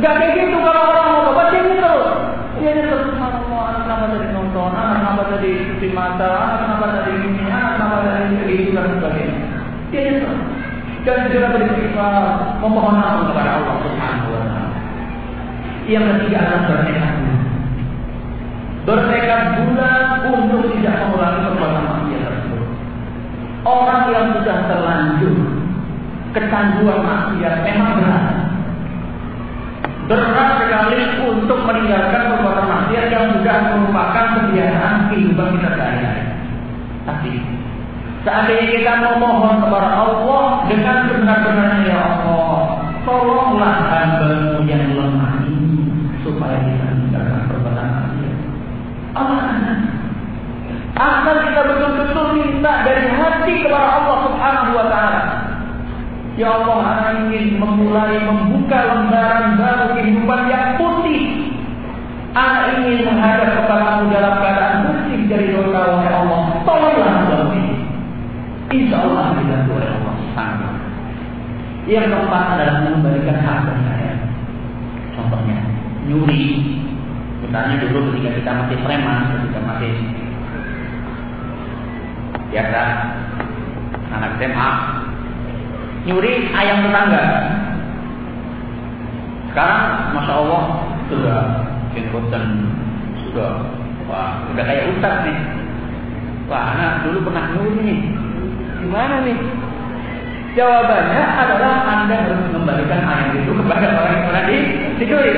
Gak kayak gitu kalau orang mau obat dia gitu. Dia nyesel mau anak nama tadi nonton, anak nama tadi di mata, anak nama tadi ini, anak nama tadi itu dan sebagainya. Iya, iya, dia nyesel. Dan dari sifat memohon ampun kepada Allah Subhanahu wa taala. Yang ketiga adalah bernikah Bertekad bulat untuk tidak mengulangi perbuatan maksiat tersebut. Orang yang sudah terlanjur kecanduan maksiat memang berat. Berat sekali untuk meninggalkan perbuatan maksiat yang sudah merupakan kebiasaan kehidupan kita sehari-hari. Tapi seandainya kita memohon kepada Allah dengan benar-benarnya ya Allah, tolonglah hambamu yang lemah ini supaya kita. Allah akan kita betul-betul minta dari hati kepada Allah Subhanahu wa taala Ya Allah, anak ingin memulai membuka lembaran baru kehidupan yang putih. Anak ingin menghadap kepadamu dalam keadaan bersih dari dosa oleh Allah. Tolonglah hamba ini. Insya Allah dibantu oleh Allah Subhanahu Yang keempat adalah mengembalikan harta saya. Contohnya, nyuri. Misalnya dulu ketika kita masih preman, ketika masih biasa anak SMA nyuri ayam tetangga. Sekarang, masya Allah sudah jenggot dan sudah wah udah kayak ustaz nih. Wah, anak dulu pernah nyuri nih. Gimana nih? Jawabannya adalah Anda harus mengembalikan ayam itu kepada orang yang pernah dicuri.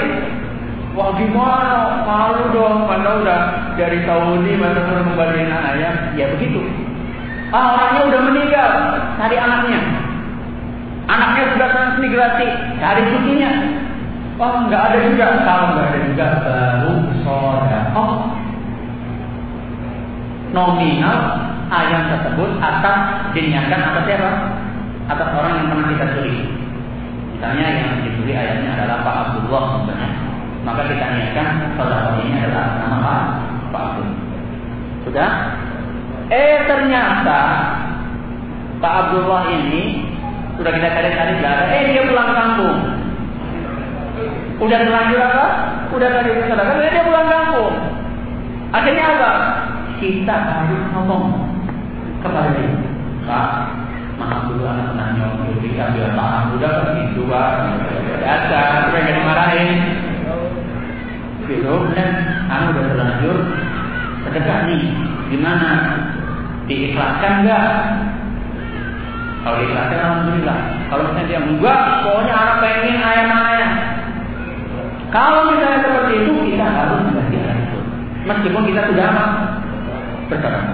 Wah gimana? Malu dong, Anda udah dari Saudi masa suruh mengembalikan ayam. Ya begitu. Ah, orangnya udah meninggal, cari anaknya. Anaknya sudah transmigrasi, cari cucunya. Oh, nggak ada juga. Kalau nggak ada juga, baru Oh, Nominal ayam tersebut atas diniatkan atas siapa? Atas orang yang pernah kita curi. Misalnya yang dicuri ayamnya adalah Pak Abdullah misalnya. Maka kita niatkan saudara ini adalah nama Pak, Pak Abdul. Sudah? Eh ternyata Pak Abdullah ini sudah kita cari-cari ada. Eh dia pulang kampung. Udah terlanjur apa? Udah tadi sedangkan dia pulang kampung. Akhirnya apa? Kita harus ngomong kepada dia. Pak, maaf dulu anak nanya kita biar paham udah kan gitu pak. Supaya gak dimarahin. Gitu, dan anu udah terlanjur sedekah nih. Gimana? Diikhlaskan nggak? Kalau diikhlaskan alhamdulillah. Kalau misalnya dia enggak, pokoknya anak pengen ayam-ayam. Kalau misalnya seperti itu, kita harus mengganti itu. Meskipun kita sudah apa? Bersalah.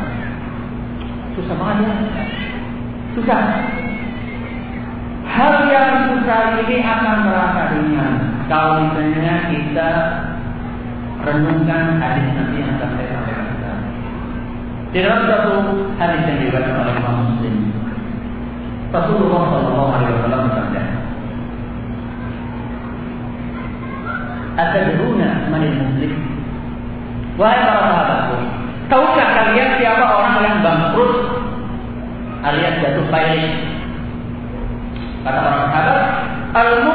Susah banget ya. Susah. Hal yang susah ini akan merasa ringan. Kalau misalnya kita renungkan hadis nanti yang akan saya sampaikan. Di dalam satu hadis yang diriwayatkan oleh Imam Muslim, Rasulullah Shallallahu Alaihi Wasallam bersabda, Atadruna manil muslim? Wahai para sahabatku, tahukah kalian siapa orang yang bangkrut alias jatuh payah? Kata para sahabat, Al-mufliku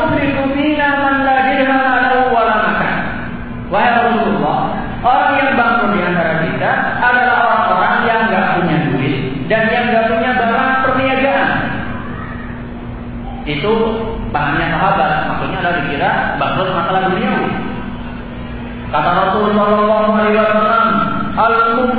itu bahannya sahabat maksudnya adalah dikira bangkrut masalah dunia kata Rasulullah SAW al muflisu min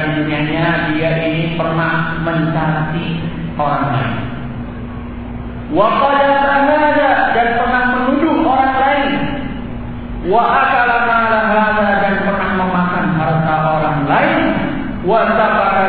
Dunianya dia ini pernah mencaci orang lain. Wa qad dan pernah menuduh orang lain. Wa akala dan pernah memakan harta orang lain. Wa sabaka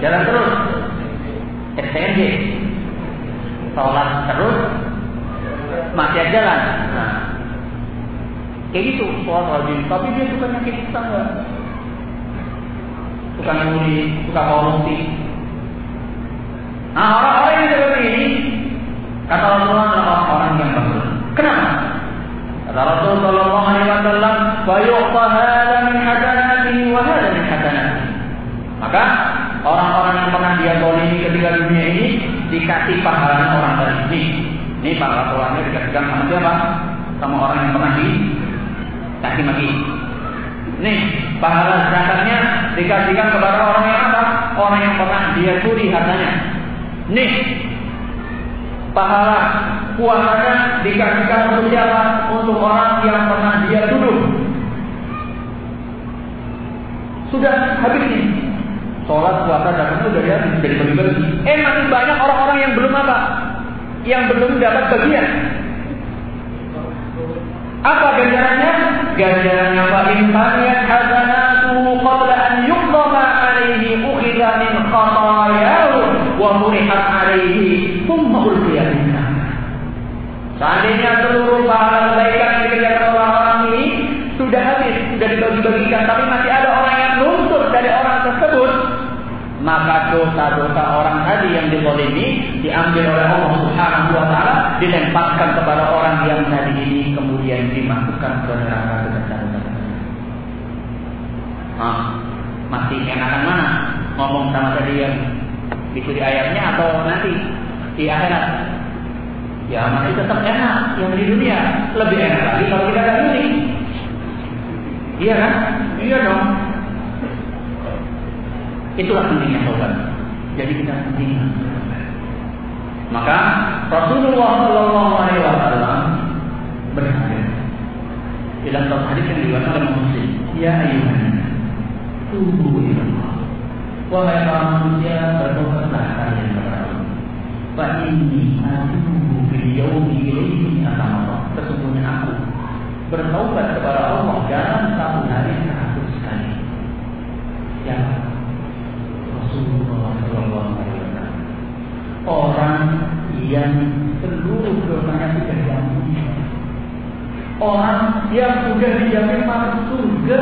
jalan terus. STNJ. Sholat terus, masih jalan. Nah, kayak gitu sholat rajin. Tapi dia suka nyakit tetangga. Suka nyuri, suka korupsi. Nah, orang-orang yang seperti ini, kata Rasulullah adalah orang yang bagus. Kenapa? Kata Rasul Sallallahu Alaihi Wasallam, "Fayuqta hada min hasanatihi wa hada min hasanatihi." Maka orang-orang yang pernah dia zalimi ketika dunia ini dikasih pahala orang tadi. Ini, ini pahala pahalanya dikasihkan sama siapa? Sama orang yang pernah dikasih maki. Nih, pahala zakatnya dikasihkan kepada orang yang apa? Orang yang pernah dia curi hartanya. Nih, pahala puasanya dikasihkan untuk siapa? Untuk orang yang pernah dia tuduh. Sudah habis nih sholat, puasa, zakatnya udah ya sudah dibagi-bagi. Eh masih banyak orang-orang yang belum apa? Yang belum dapat bagian. Apa ganjarannya? Ganjarannya wa in kaniyat hasanatu qabla an yuqdama alaihi ukhidha min khatayahu wa murihat alaihi Seandainya seluruh pahala kebaikan yang dikerjakan orang-orang ini sudah habis, sudah dibagi-bagikan, tapi masih ada orang yang nuntut dari orang tersebut, maka dosa-dosa orang tadi yang dizalimi diambil oleh Allah Subhanahu wa taala dilemparkan kepada orang yang tadi ini kemudian dimasukkan ke neraka kekekalan. Ah, masih enakan mana sama tadi yang itu di ayatnya atau nanti di akhirat? Ya masih tetap enak yang di dunia. Lebih enak lagi kalau kita ada ini. Iya kan? Iya dong. Itulah pentingnya taubat. Jadi kita penting. Maka Rasulullah Shallallahu Alaihi Wasallam berkata dalam satu hadis yang diriwayatkan oleh Muslim, Ya ayuhan, tubuh Allah. Wahai para manusia, bertobatlah kalian kepada. Fa inni atubu fil yawmi ilayhi Allah. Sesungguhnya aku bertaubat kepada Allah dalam satu hari seratus kali. Ya, Rasulullah Shallallahu Alaihi Wasallam. Orang yang seluruh dosanya sudah diampuni. Orang yang sudah dijamin masuk surga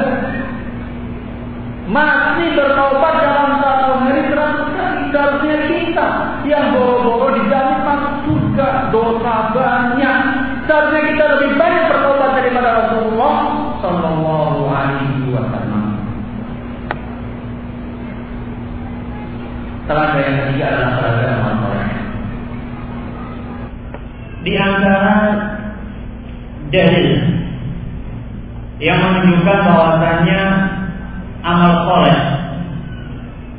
masih bertobat dalam satu hari seratus kali. Seharusnya kita yang boro-boro dijamin masuk surga, dosa banyak. Seharusnya kita lebih banyak bertobat daripada Rasulullah Sallallahu Alaihi Wasallam. Telaga yang ketiga adalah telaga amal. Di antara dalil yang menunjukkan bahwasannya amal soleh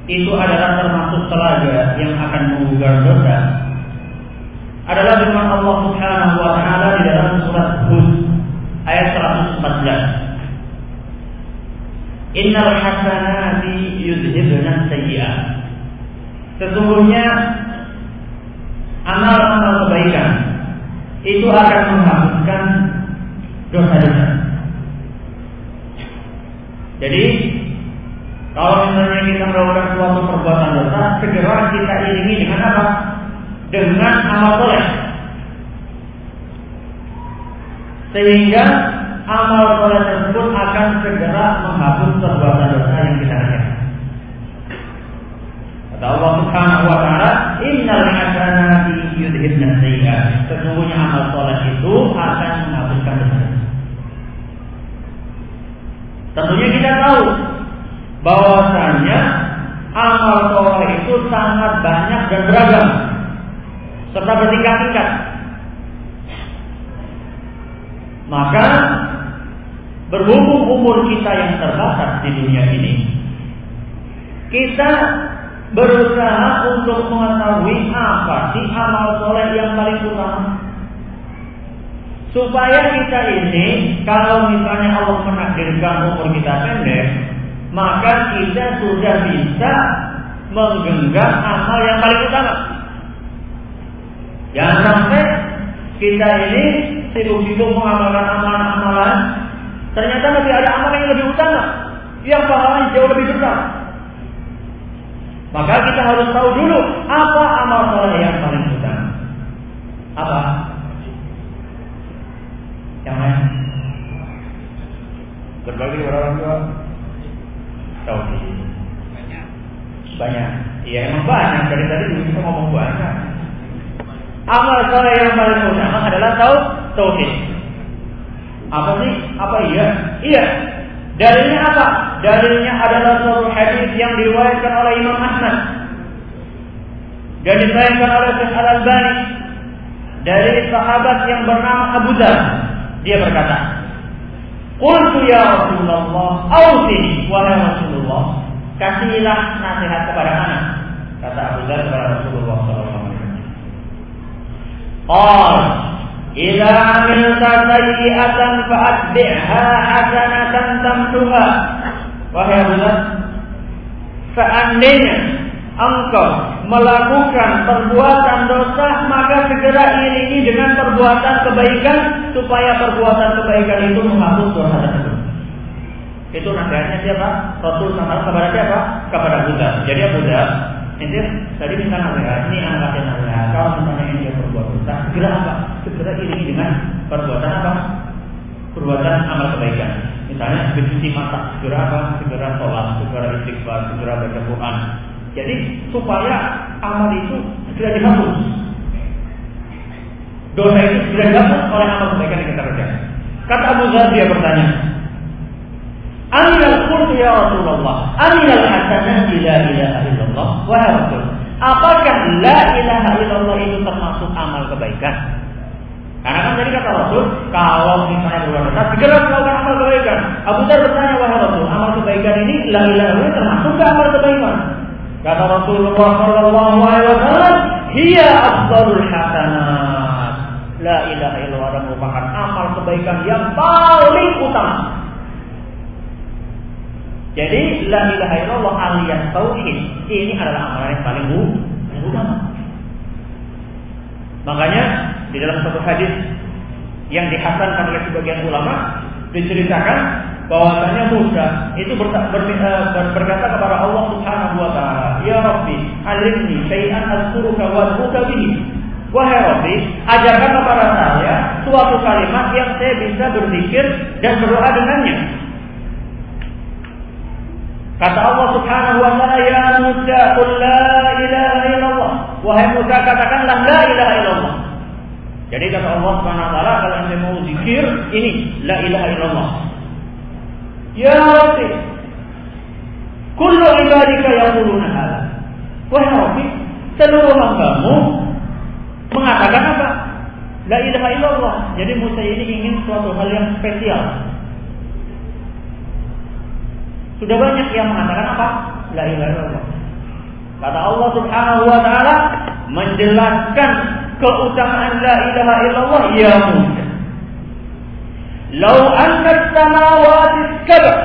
itu adalah termasuk telaga yang akan menggugah dosa adalah firman Allah Subhanahu wa taala di dalam surat Hud ayat 114. Innal hasanati yudhibna sayyi'at Sesungguhnya amal-amal kebaikan itu akan menghapuskan dosa-dosa. Jadi kalau misalnya kita melakukan suatu perbuatan dosa, segera kita iringi dengan apa? Dengan amal soleh. Sehingga amal soleh tersebut akan segera menghapus perbuatan dosa yang kita lakukan. Kata Allah Subhanahu wa taala, "Innal hasanati yudhibna sayyi'at." Sesungguhnya amal saleh itu akan menghapuskan dosa. Tentunya kita tahu bahwasanya amal soleh itu sangat banyak dan beragam serta bertingkat-tingkat. Maka berhubung umur kita yang terbatas di dunia ini, kita berusaha untuk mengetahui apa sih amal soleh yang paling utama. Supaya kita ini, kalau misalnya Allah menakdirkan umur kita pendek, maka kita sudah bisa menggenggam amal yang paling utama. Jangan sampai kita ini sibuk-sibuk mengamalkan amalan-amalan, ternyata masih ada amal yang lebih utama, yang pahalanya jauh lebih besar. Maka kita harus tahu dulu apa amal soleh yang paling utama. Apa? Yang lain? Berbagi orang tua? Tauhid. Banyak. Banyak. Iya emang banyak. Dari tadi kita ngomong banyak. Amal soleh yang paling utama adalah tahu tauhid. Apa sih? Apa iya? Iya. Dalilnya apa? Dalilnya adalah suatu hadis yang diriwayatkan oleh Imam Ahmad dan disayangkan oleh Syekh Al Albani dari sahabat yang bernama Abu Dhar. Dia berkata, "Qultu ya Rasulullah, awsini wahai Rasulullah, kasihlah nasihat kepada anak." Kata Abu Dhar kepada Rasulullah wasallam. Qal, "Idza 'amilta sayyi'atan fa'atbi'ha hasanatan tamtuha." Wahai Abu Dhar, seandainya engkau melakukan perbuatan dosa, maka segera iringi dengan perbuatan kebaikan supaya perbuatan kebaikan itu menghapus dosa tersebut. Itu nasihatnya siapa? Rasul sama kepada siapa? Kepada Buddha. Jadi Buddha, ini tadi minta nasihat, ini angkatnya nasihat. Kalau misalnya ini dia berbuat dosa, segera apa? Segera iringi dengan perbuatan apa? Perbuatan amal kebaikan. Misalnya bercuci mata, segera apa? Segera sholat, segera istighfar, segera baca Quran, jadi supaya amal itu segera dihapus. Dosa itu segera dihapus oleh amal kebaikan yang kita kerjakan. Kata Abu Dhar dia bertanya, Aminal qultu ya Rasulullah, Aminal hasanah la ilaha illallah. Wahai Rasul, apakah la ilaha illallah itu termasuk amal kebaikan? Karena kan tadi kata Rasul, kalau misalnya berbuat dosa, segera melakukan amal kebaikan. Abu Dhar bertanya, wahai Rasul, amal kebaikan ini la ilaha illallah termasuk ke amal kebaikan? Kata Rasulullah Shallallahu Alaihi Wasallam, "Hiya afdalul hasanat." La ilaha illallah merupakan amal kebaikan yang paling utama. Jadi la ilaha illallah alias tauhid ini adalah amalan yang paling utama. Makanya di dalam satu hadis yang dihasankan oleh sebagian ulama diceritakan bahwasanya Musa itu ber, ber, eh, ber, berkata kepada Allah Subhanahu wa taala, "Ya Rabbi, alimni syai'an azkuruka wa ad'uka bihi." Wahai Rabbi, ajarkan kepada saya suatu kalimat yang saya bisa berzikir dan berdoa dengannya. Kata Allah Subhanahu wa taala, "Ya Musa, qul la ilaha illallah." Wahai Musa, katakanlah la ilaha illallah. Jadi kata Allah Subhanahu wa taala, kalau anda mau zikir, ini la ilaha illallah. Ya Rabbi, kullu ibadika yaquluna hadza. Wahai Rabbi, seluruh hambamu mengatakan apa? La ilaha illallah. Jadi Musa ini ingin suatu hal yang spesial. Sudah banyak yang mengatakan apa? La ilaha illallah. Kata Allah Subhanahu wa taala menjelaskan keutamaan la ilaha illallah ya mudah. Lau anna as-samawati as-sab'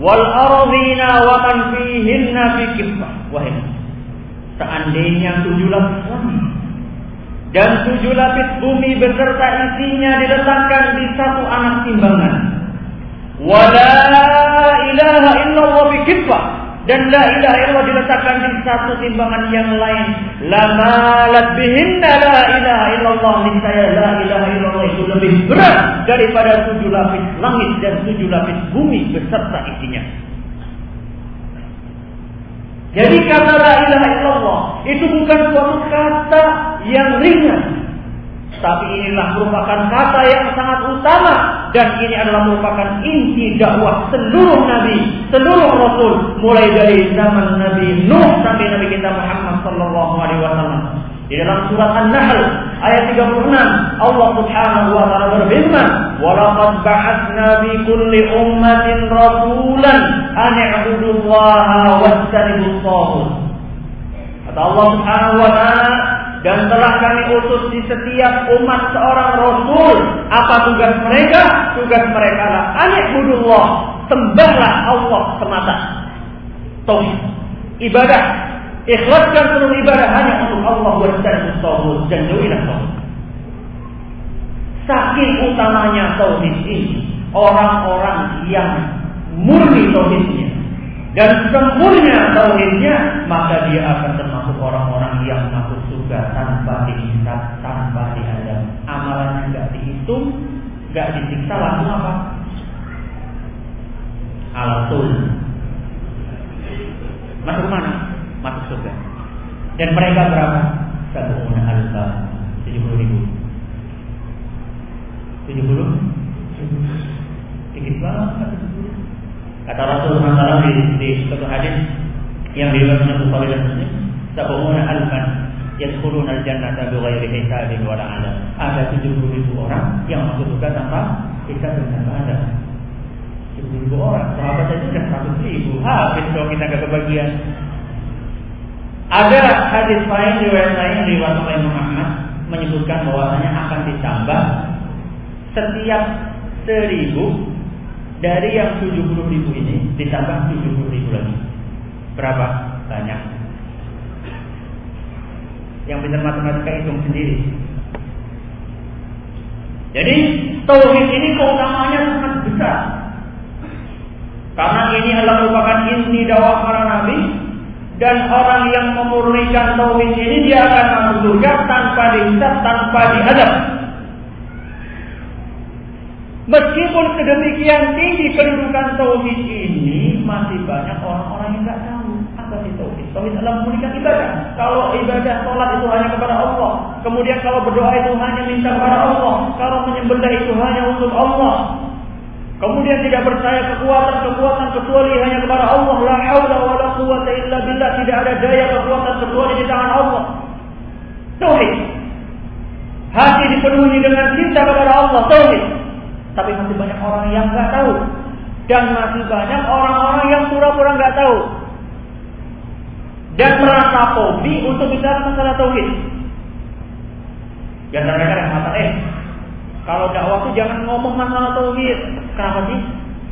wal ardina wa man fihinna fi kibbah. Wahai seandainya tujuh lapis langit dan tujuh lapis bumi beserta isinya diletakkan di satu anak timbangan wala ilaha illallah kifah. Dan la ilaha illallah diletakkan di satu timbangan yang lain. Lamalat bihinna la ilaha illallah. Saya la ilaha illallah itu lebih berat daripada tujuh lapis langit dan tujuh lapis bumi beserta isinya. Jadi kata la ilaha illallah itu bukan suatu kata yang ringan tapi inilah merupakan kata yang sangat utama. Dan ini adalah merupakan inti dakwah seluruh nabi, seluruh rasul. Mulai dari zaman Nabi Nuh sampai Nabi kita Muhammad sallallahu alaihi wasallam. Di dalam surat An-Nahl ayat 36 Allah Subhanahu wa taala berfirman, "Wa laqad ba'atsna fi kulli ummatin rasulan an i'budu Allah wa Kata Allah Subhanahu wa taala, dan telah kami utus di setiap umat seorang rasul. Apa tugas mereka? Tugas mereka adalah anibudullah, sembahlah Allah semata. Tauhid, ibadah, ikhlaskan seluruh ibadah hanya untuk Allah wajibkan tauhid dan jauhilah tauhid. Saking utamanya tauhid ini, orang-orang yang murni tauhidnya, dan sempurna tauhidnya, maka dia akan termasuk orang-orang yang masuk surga tanpa dihisap, tanpa diadab. Amalannya nggak dihitung, nggak disiksa langsung apa? Alatul. Masuk mana? Masuk surga. Dan mereka berapa? Satu alfa. Tujuh puluh ribu. Tujuh puluh? Sedikit banget. Kata Rasulullah SAW di, di satu hadis yang diriwayatkan Bukhari dan Muslim, "Sab'una alfan yadkhuluna al-jannata bighairi hisabin wala adab." Ada 70 ribu orang yang masuk surga tanpa hisab dan tanpa adab. 70 ribu orang. Sahabat itu sudah 100 ribu. Habis kalau kita ke kebagian. Ada hadis lain riwayat lain riwayat oleh Imam Ahmad menyebutkan bahwasanya akan ditambah setiap seribu dari yang 70 ribu ini ditambah 70 ribu lagi. Berapa? Banyak. Yang pintar matematika hitung sendiri. Jadi tauhid ini keutamaannya sangat besar. Karena ini adalah merupakan inti dakwah para nabi dan orang yang memurnikan tauhid ini dia akan masuk surga tanpa dihisab, tanpa diadab. Meskipun sedemikian tinggi kedudukan tauhid ini, masih banyak orang-orang yang nggak tahu Tauhid adalah memurnikan ibadah. Kalau ibadah sholat itu hanya kepada Allah, kemudian kalau berdoa itu hanya minta kepada Allah, kalau menyembelih itu hanya untuk Allah. Kemudian tidak percaya kekuatan-kekuatan kecuali hanya kepada Allah. La haula wa la quwwata illa billah. Tidak ada daya kekuatan kecuali di tangan Allah. Tauhid. Hati dipenuhi dengan cinta kepada Allah. Tauhid. Tapi masih banyak orang yang nggak tahu. Dan masih banyak orang-orang yang pura-pura nggak tahu. Dan merasa hobi untuk bicara masalah tauhid. Dan mereka yang mengatakan, eh, kalau dakwah itu jangan ngomong masalah tauhid. Kenapa sih?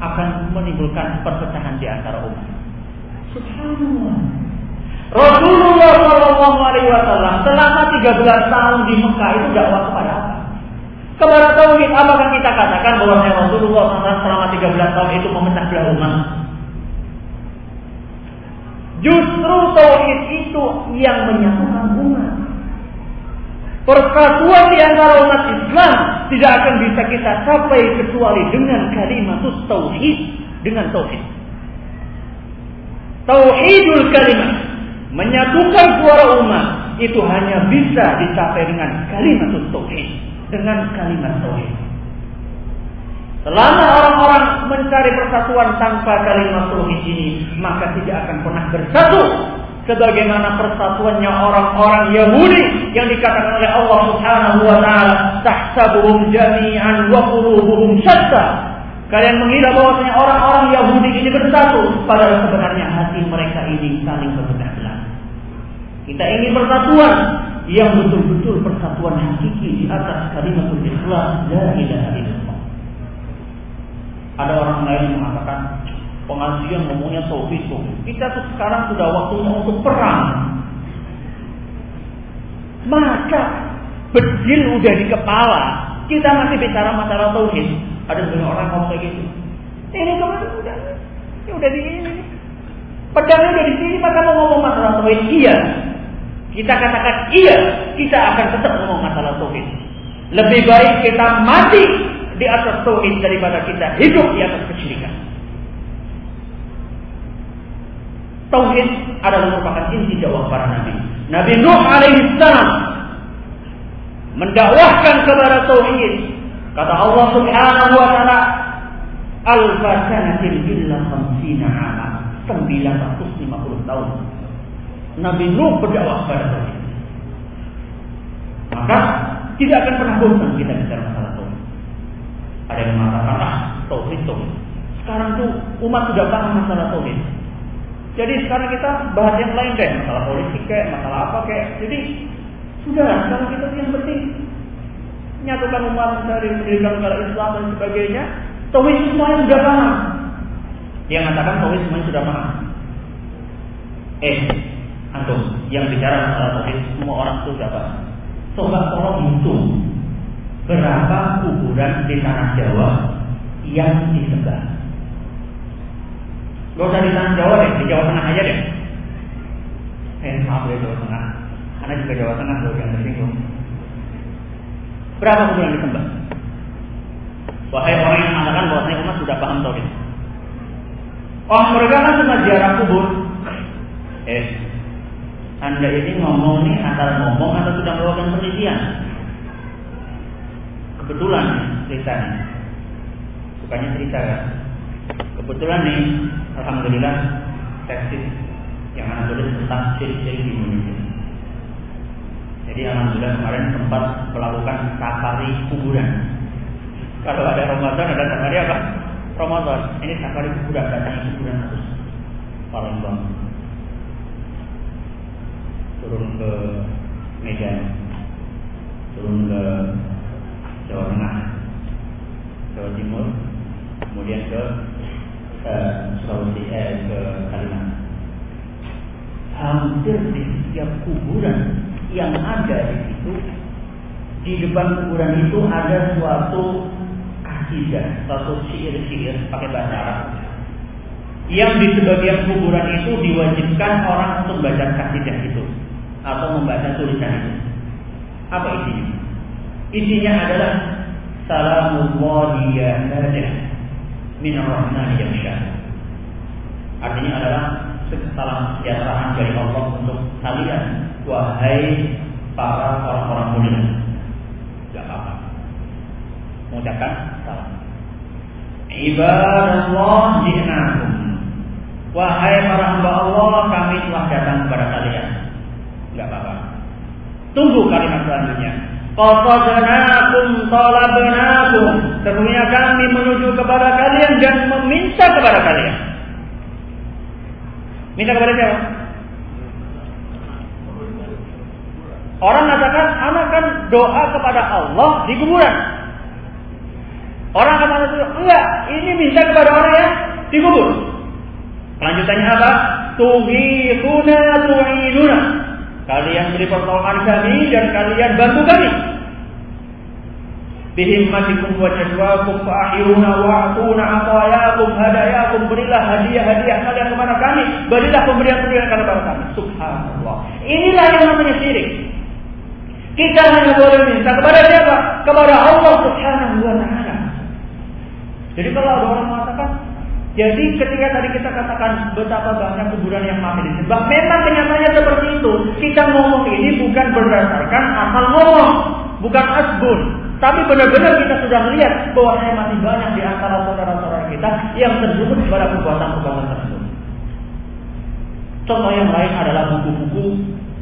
Akan menimbulkan perpecahan di antara umat. Subhanallah. Rasulullah Shallallahu Alaihi Wasallam selama 13 tahun di Mekah itu dakwah kepada apa? Kepada tauhid, apakah kita katakan bahwa Rasulullah SAW selama 13 tahun itu memecah belah umat? Justru tauhid itu yang menyatukan umat. Persatuan di antara umat Islam tidak akan bisa kita capai kecuali dengan kalimat tauhid, dengan tauhid. Tauhidul kalimat menyatukan suara umat itu hanya bisa dicapai dengan kalimat tauhid dengan kalimat tauhid. Selama orang-orang mencari persatuan tanpa kalimat tauhid ini, maka tidak akan pernah bersatu sebagaimana persatuannya orang-orang Yahudi yang dikatakan oleh Allah Subhanahu wa taala, tahsabuhum jami'an wa qulubuhum syatta. Kalian mengira bahwasanya orang-orang Yahudi ini bersatu, padahal sebenarnya hati mereka ini saling berpecah belah. Kita ingin persatuan, yang betul-betul persatuan hakiki di atas kalimat ikhlas la ilaha illallah. Ada orang lain yang mengatakan pengajian ngomongnya tauhid Kita tuh sekarang sudah waktunya untuk perang. Maka bedil udah di kepala, kita masih bicara masalah tauhid. Ada banyak orang ngomong kayak gitu. Ini kemarin udah, ya udah di ini. Pedangnya udah di sini, maka mau ngomong masalah tauhid. Iya, kita katakan iya, kita akan tetap ngomong masalah tauhid. Lebih baik kita mati di atas tauhid daripada kita hidup di atas kesyirikan. Tauhid adalah merupakan inti dakwah para nabi. Nabi Nuh alaihissalam mendakwahkan kepada tauhid. Kata Allah Subhanahu wa taala, "Alfa sanatin illa 50 ama." 950 tahun Nabi Nuh berdakwah kepada tauhid. Maka tidak akan pernah bosan kita bicara masalah. Ada yang mengatakan ah tauhid tauhid. Sekarang tuh umat sudah paham masalah tauhid. Jadi sekarang kita bahas yang lain deh, masalah politik kayak, masalah apa kayak. Jadi sudah, sekarang kita yang penting nyatukan umat mencari pendidikan negara Islam dan sebagainya. Tauhid semuanya sudah paham. Dia mengatakan tauhid semuanya sudah paham. Eh, antum yang bicara masalah tauhid semua orang itu siapa? Coba tolong hitung berapa kuburan di tanah Jawa yang disembah. Gak usah di tanah Jawa deh, di Jawa Tengah aja deh. Eh, maaf ya Jawa Tengah. Karena juga Jawa Tengah loh yang tersinggung. Berapa kuburan disembah? Wahai orang yang mengatakan bahwasanya umat sudah paham tauhid. Oh mereka kan cuma ziarah kubur. Eh, anda ini ngomong nih antara ngomong atau sudah melakukan penelitian? Kebetulan ceritanya, bukannya cerita kan? Kebetulan nih, alhamdulillah tesis yang anak tulis tentang ciri-ciri di Indonesia. Jadi alhamdulillah kemarin sempat melakukan safari kuburan. Kalau ada Ramadan ada safari apa? Ramadan. Ini safari kuburan datang kuburan terus. Palembang. Turun ke Medan. Turun ke Jawa Tengah. Jawa Timur. Kemudian ke uh, Sulawesi eh, ke Kalimantan. Hampir di setiap kuburan yang ada di situ, di depan kuburan itu ada suatu kasidah, suatu syair-syair pakai bahasa Arab. Yang di sebagian kuburan itu diwajibkan orang untuk membaca kasidah itu atau membaca tulisan itu. Apa isinya? Isinya adalah Salamullahi ya min rahmani yang Artinya adalah salam kesejahteraan dari Allah untuk kalian wahai para orang-orang mulia. Gak apa-apa. Mengucapkan salam. Ibadallah ji'nakum. Wahai para hamba Allah, kami telah datang kepada kalian. Gak apa-apa. Tunggu kalimat selanjutnya. Qasadnakum talabnakum. Sesungguhnya kami menuju kepada kalian dan meminta kepada kalian. Minta kepada siapa? Orang mengatakan, anak kan doa kepada Allah di kuburan. Orang akan mengatakan, enggak, ini minta kepada orang yang dikubur. Lanjutannya apa? Tuhiduna tuhiduna. Kalian beri pertolongan kami dan kalian bantu kami. Bihimmatikum wa jadwakum fa'ahiruna wa'atuna atayakum hadayakum. Berilah hadiah-hadiah kalian kepada kami. Berilah pemberian-pemberian kepada kami. Subhanallah. Inilah yang namanya syirik. Kita hanya boleh minta kepada siapa? Kepada Allah subhanahu wa ta'ala. Jadi kalau ada orang mengatakan jadi ketika tadi kita katakan betapa banyak kuburan yang masih disembah, memang kenyataannya seperti itu. Kita ngomong ini bukan berdasarkan asal ngomong, bukan asbun. Tapi benar-benar kita sudah melihat bahwa masih banyak di antara saudara-saudara kita yang terjebak pada perbuatan-perbuatan tersebut. Contoh yang lain adalah buku-buku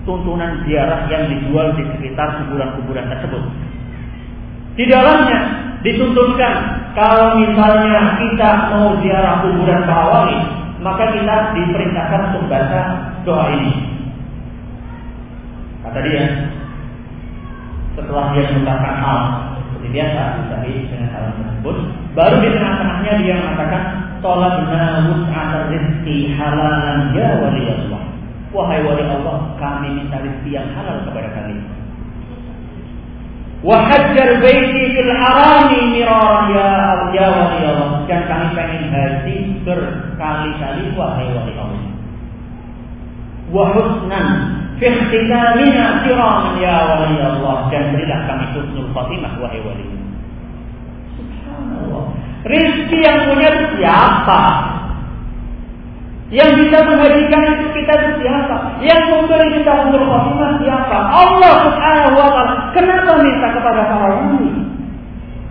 tuntunan ziarah yang dijual di sekitar kuburan-kuburan tersebut. Di dalamnya dituntunkan kalau misalnya kita mau ziarah kuburan para wali, maka kita diperintahkan untuk baca doa ini. Kata dia, setelah dia mengucapkan hal seperti biasa, tadi dengan salam tersebut, baru di tengah-tengahnya dia mengatakan, Tolabna wus'atar rizki halalan ya wali Allah. Wahai wali Allah, kami minta rizki yang halal kepada kalian. Wahajjar baiti fil harami miraran ya ya wali Allah. Dan kami pengen haji berkali-kali wahai wali Allah. Wa husnan fi ikhtitamina kiraman ya wali Allah. Dan berilah kami husnul khatimah wahai wali Subhanallah. Rizki yang punya siapa? Yang bisa menghadirkan itu kita itu siapa? Yang memberi kita untuk khotimah siapa? Allah Subhanahu wa taala. Kenapa minta kepada para wali?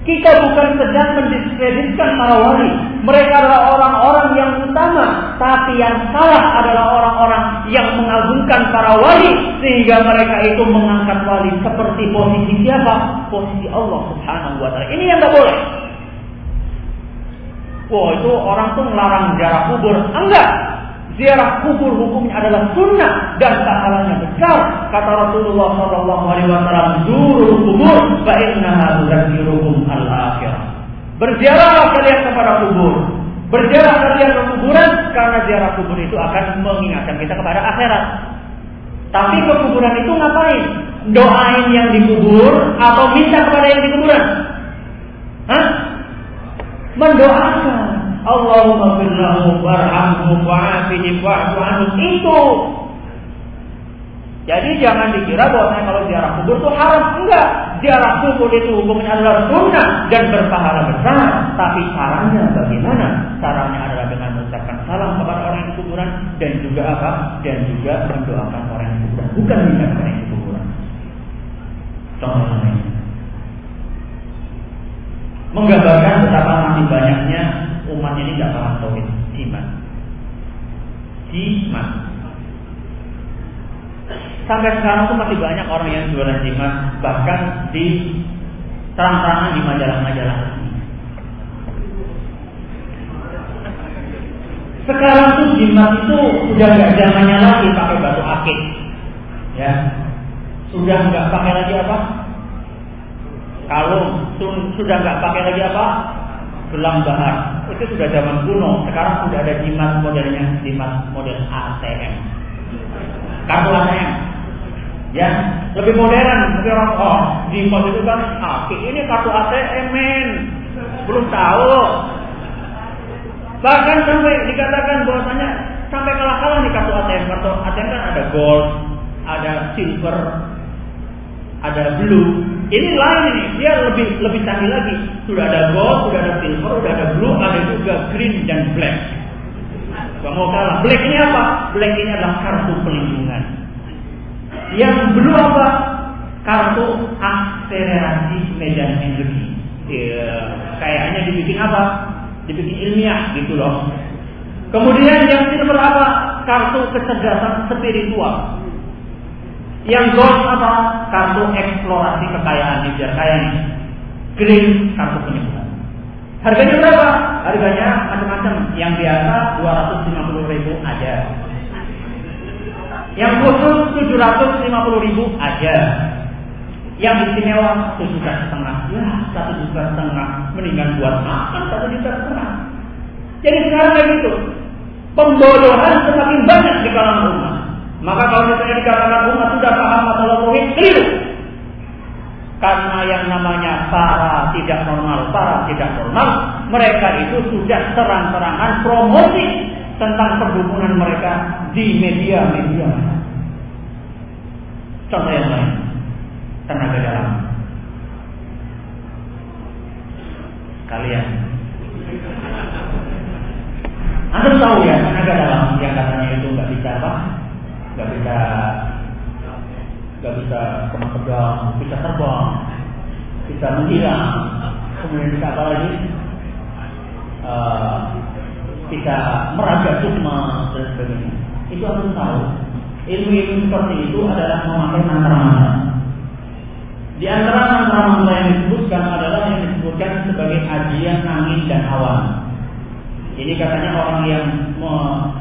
Kita bukan sedang mendiskreditkan para wali. Mereka adalah orang-orang yang utama, tapi yang salah adalah orang-orang yang mengagungkan para wali sehingga mereka itu mengangkat wali seperti posisi siapa? Posisi Allah Subhanahu wa taala. Ini yang tidak boleh. Wah itu orang tuh melarang ziarah kubur. Enggak. Ziarah kubur hukumnya adalah sunnah dan pahalanya besar. Kata Rasulullah Shallallahu Alaihi Wasallam, "Zurul kubur, fa innaha tuzakirukum al akhirah." Berziarahlah kalian kepada kubur. Berziarah kalian ke kuburan karena ziarah kubur itu akan mengingatkan kita kepada akhirat. Tapi ke kuburan itu ngapain? Doain yang dikubur atau minta kepada yang di kuburan? Hah? Mendoakan. Allahumma firlahu warhamhum wa'afihim wa'fu anhum. Itu. Jadi jangan dikira bahwa kalau ziarah kubur itu haram. Enggak. Ziarah kubur itu hukumnya adalah sunnah dan berpahala besar. Tapi caranya bagaimana? Caranya adalah dengan mengucapkan salam kepada orang yang kuburan dan juga apa? Dan juga mendoakan orang yang kuburan. Bukan mengingat orang yang kuburan. Contoh lain. Menggambarkan betapa masih banyaknya umat ini tidak paham tauhid jimat. Jimat. Sampai sekarang tuh masih banyak orang yang jualan jimat, bahkan di terang-terangan di majalah-majalah. Sekarang tuh jimat itu sudah nggak zamannya lagi pakai batu akik, ya. Sudah nggak pakai lagi apa? Kalung. Sudah nggak pakai lagi apa? gelang bahar itu sudah zaman kuno sekarang sudah ada jimat modelnya jimat model ATM kartu ATM ya lebih modern tapi orang oh di pos itu kan ah ini kartu ATM men. Belum tahu. Bahkan sampai dikatakan bahwasanya sampai kalah-kalah nih kartu ATM kartu ATM kan ada gold ada silver ada blue ini lain ini, dia lebih lebih canggih lagi. Sudah ada gold, sudah ada silver, sudah ada blue, ada juga green dan black. Gak mau kalah. Black ini apa? Black ini adalah kartu pelindungan. Yang blue apa? Kartu akselerasi medan energi. Ya, kayaknya dibikin apa? Dibikin ilmiah gitu loh. Kemudian yang silver apa? Kartu kecerdasan spiritual. Yang gold apa? Kartu eksplorasi kekayaan di biar kaya nih. Green kartu penyembuhan. Harganya berapa? Harganya macam-macam. Yang biasa 250 ribu aja. Yang khusus 750 ribu aja. Yang istimewa satu juta setengah. Ya, satu juta setengah. Mendingan buat makan satu juta setengah. Jadi sekarang kayak gitu. Pembodohan semakin banyak di kalangan rumah. Maka kalau misalnya dikatakan umat sudah paham masalah tauhid, keliru. Karena yang namanya para tidak normal, para tidak normal, mereka itu sudah terang-terangan promosi tentang perhubungan mereka di media-media. Contoh yang lain, tenaga dalam. Kalian anda tahu ya tenaga dalam yang katanya itu nggak bisa? Nggak bisa nggak bisa terbang, bisa terbang, bisa menghilang, kemudian bisa apa lagi? Uh, bisa meraja sukma dan sebagainya. Itu harus tahu. Ilmu-ilmu seperti itu adalah memakai mantra-mantra. Di antara mantra-mantra yang disebutkan adalah yang disebutkan sebagai ajian angin dan awan. Ini katanya orang yang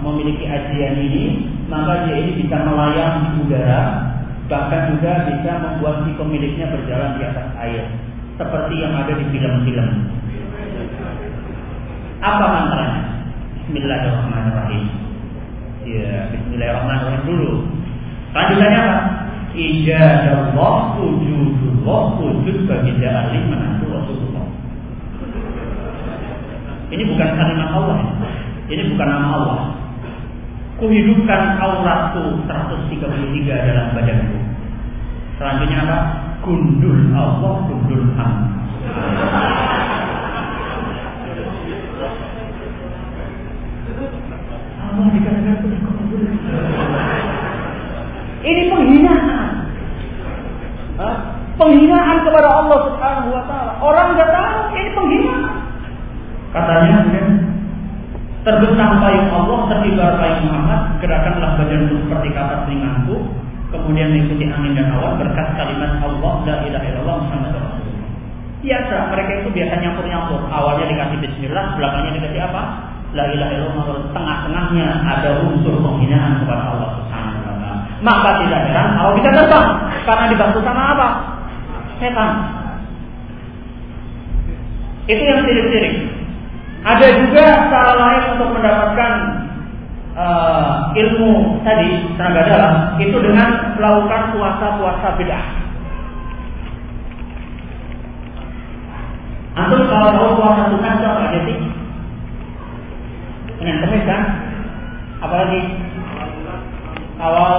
memiliki ajian ini maka dia ini bisa melayang di udara, bahkan juga bisa membuat si pemiliknya berjalan di atas air, seperti yang ada di film-film. Apa mantranya? Bismillahirrahmanirrahim. Ya, Bismillahirrahmanirrahim dulu. Lanjutannya apa? Ijazallah wujudullah wujud bagi ja'alim menantu Rasulullah. Ini bukan kalimat Allah. Ini bukan nama Allah. Kuhidupkan auratku 133 dalam badanku. Selanjutnya apa? Gundul Allah, gundul ham. Allah Ini penghinaan. Penghinaan kepada Allah Subhanahu wa taala. Orang nggak tahu ini penghinaan. Katanya Terbentang payung Allah, tertibar payung Muhammad, gerakanlah badanku seperti kapas telingaku, kemudian mengikuti angin dan awan berkat kalimat Allah la ilaha illallah Muhammad Rasulullah. Biasa, mereka itu biasa nyampur-nyampur. Awalnya dikasih bismillah, belakangnya dikasih apa? La ilaha illallah tengah-tengahnya ada unsur penghinaan kepada Allah Subhanahu wa. Maka tidak heran kalau bisa terbang karena dibantu sama apa? Setan. Itu yang sirik-sirik. Ada juga cara lain untuk mendapatkan uh, ilmu tadi tenaga dalam itu dengan melakukan puasa-puasa beda. Antum kalau tahu puasa sunnah itu apa aja sih? Senin Kamis kan? Apalagi awal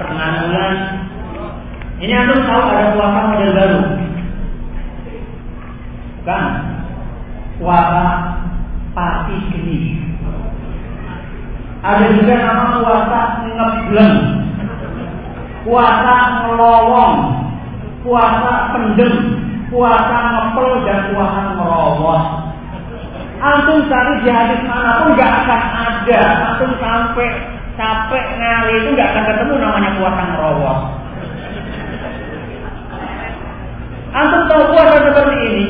pertengahan bulan. Ini antum tahu ada puasa model baru. Kan? Puasa pati geni. Ada juga nama puasa ngebleng. Puasa ngelowong. Puasa pendem. Puasa ngepel dan puasa ngerobos. Antum cari di hadis mana pun nggak akan ada. Antum sampai capek ngali itu nggak akan ketemu namanya puasa ngerobos. Antum tahu puasa seperti ini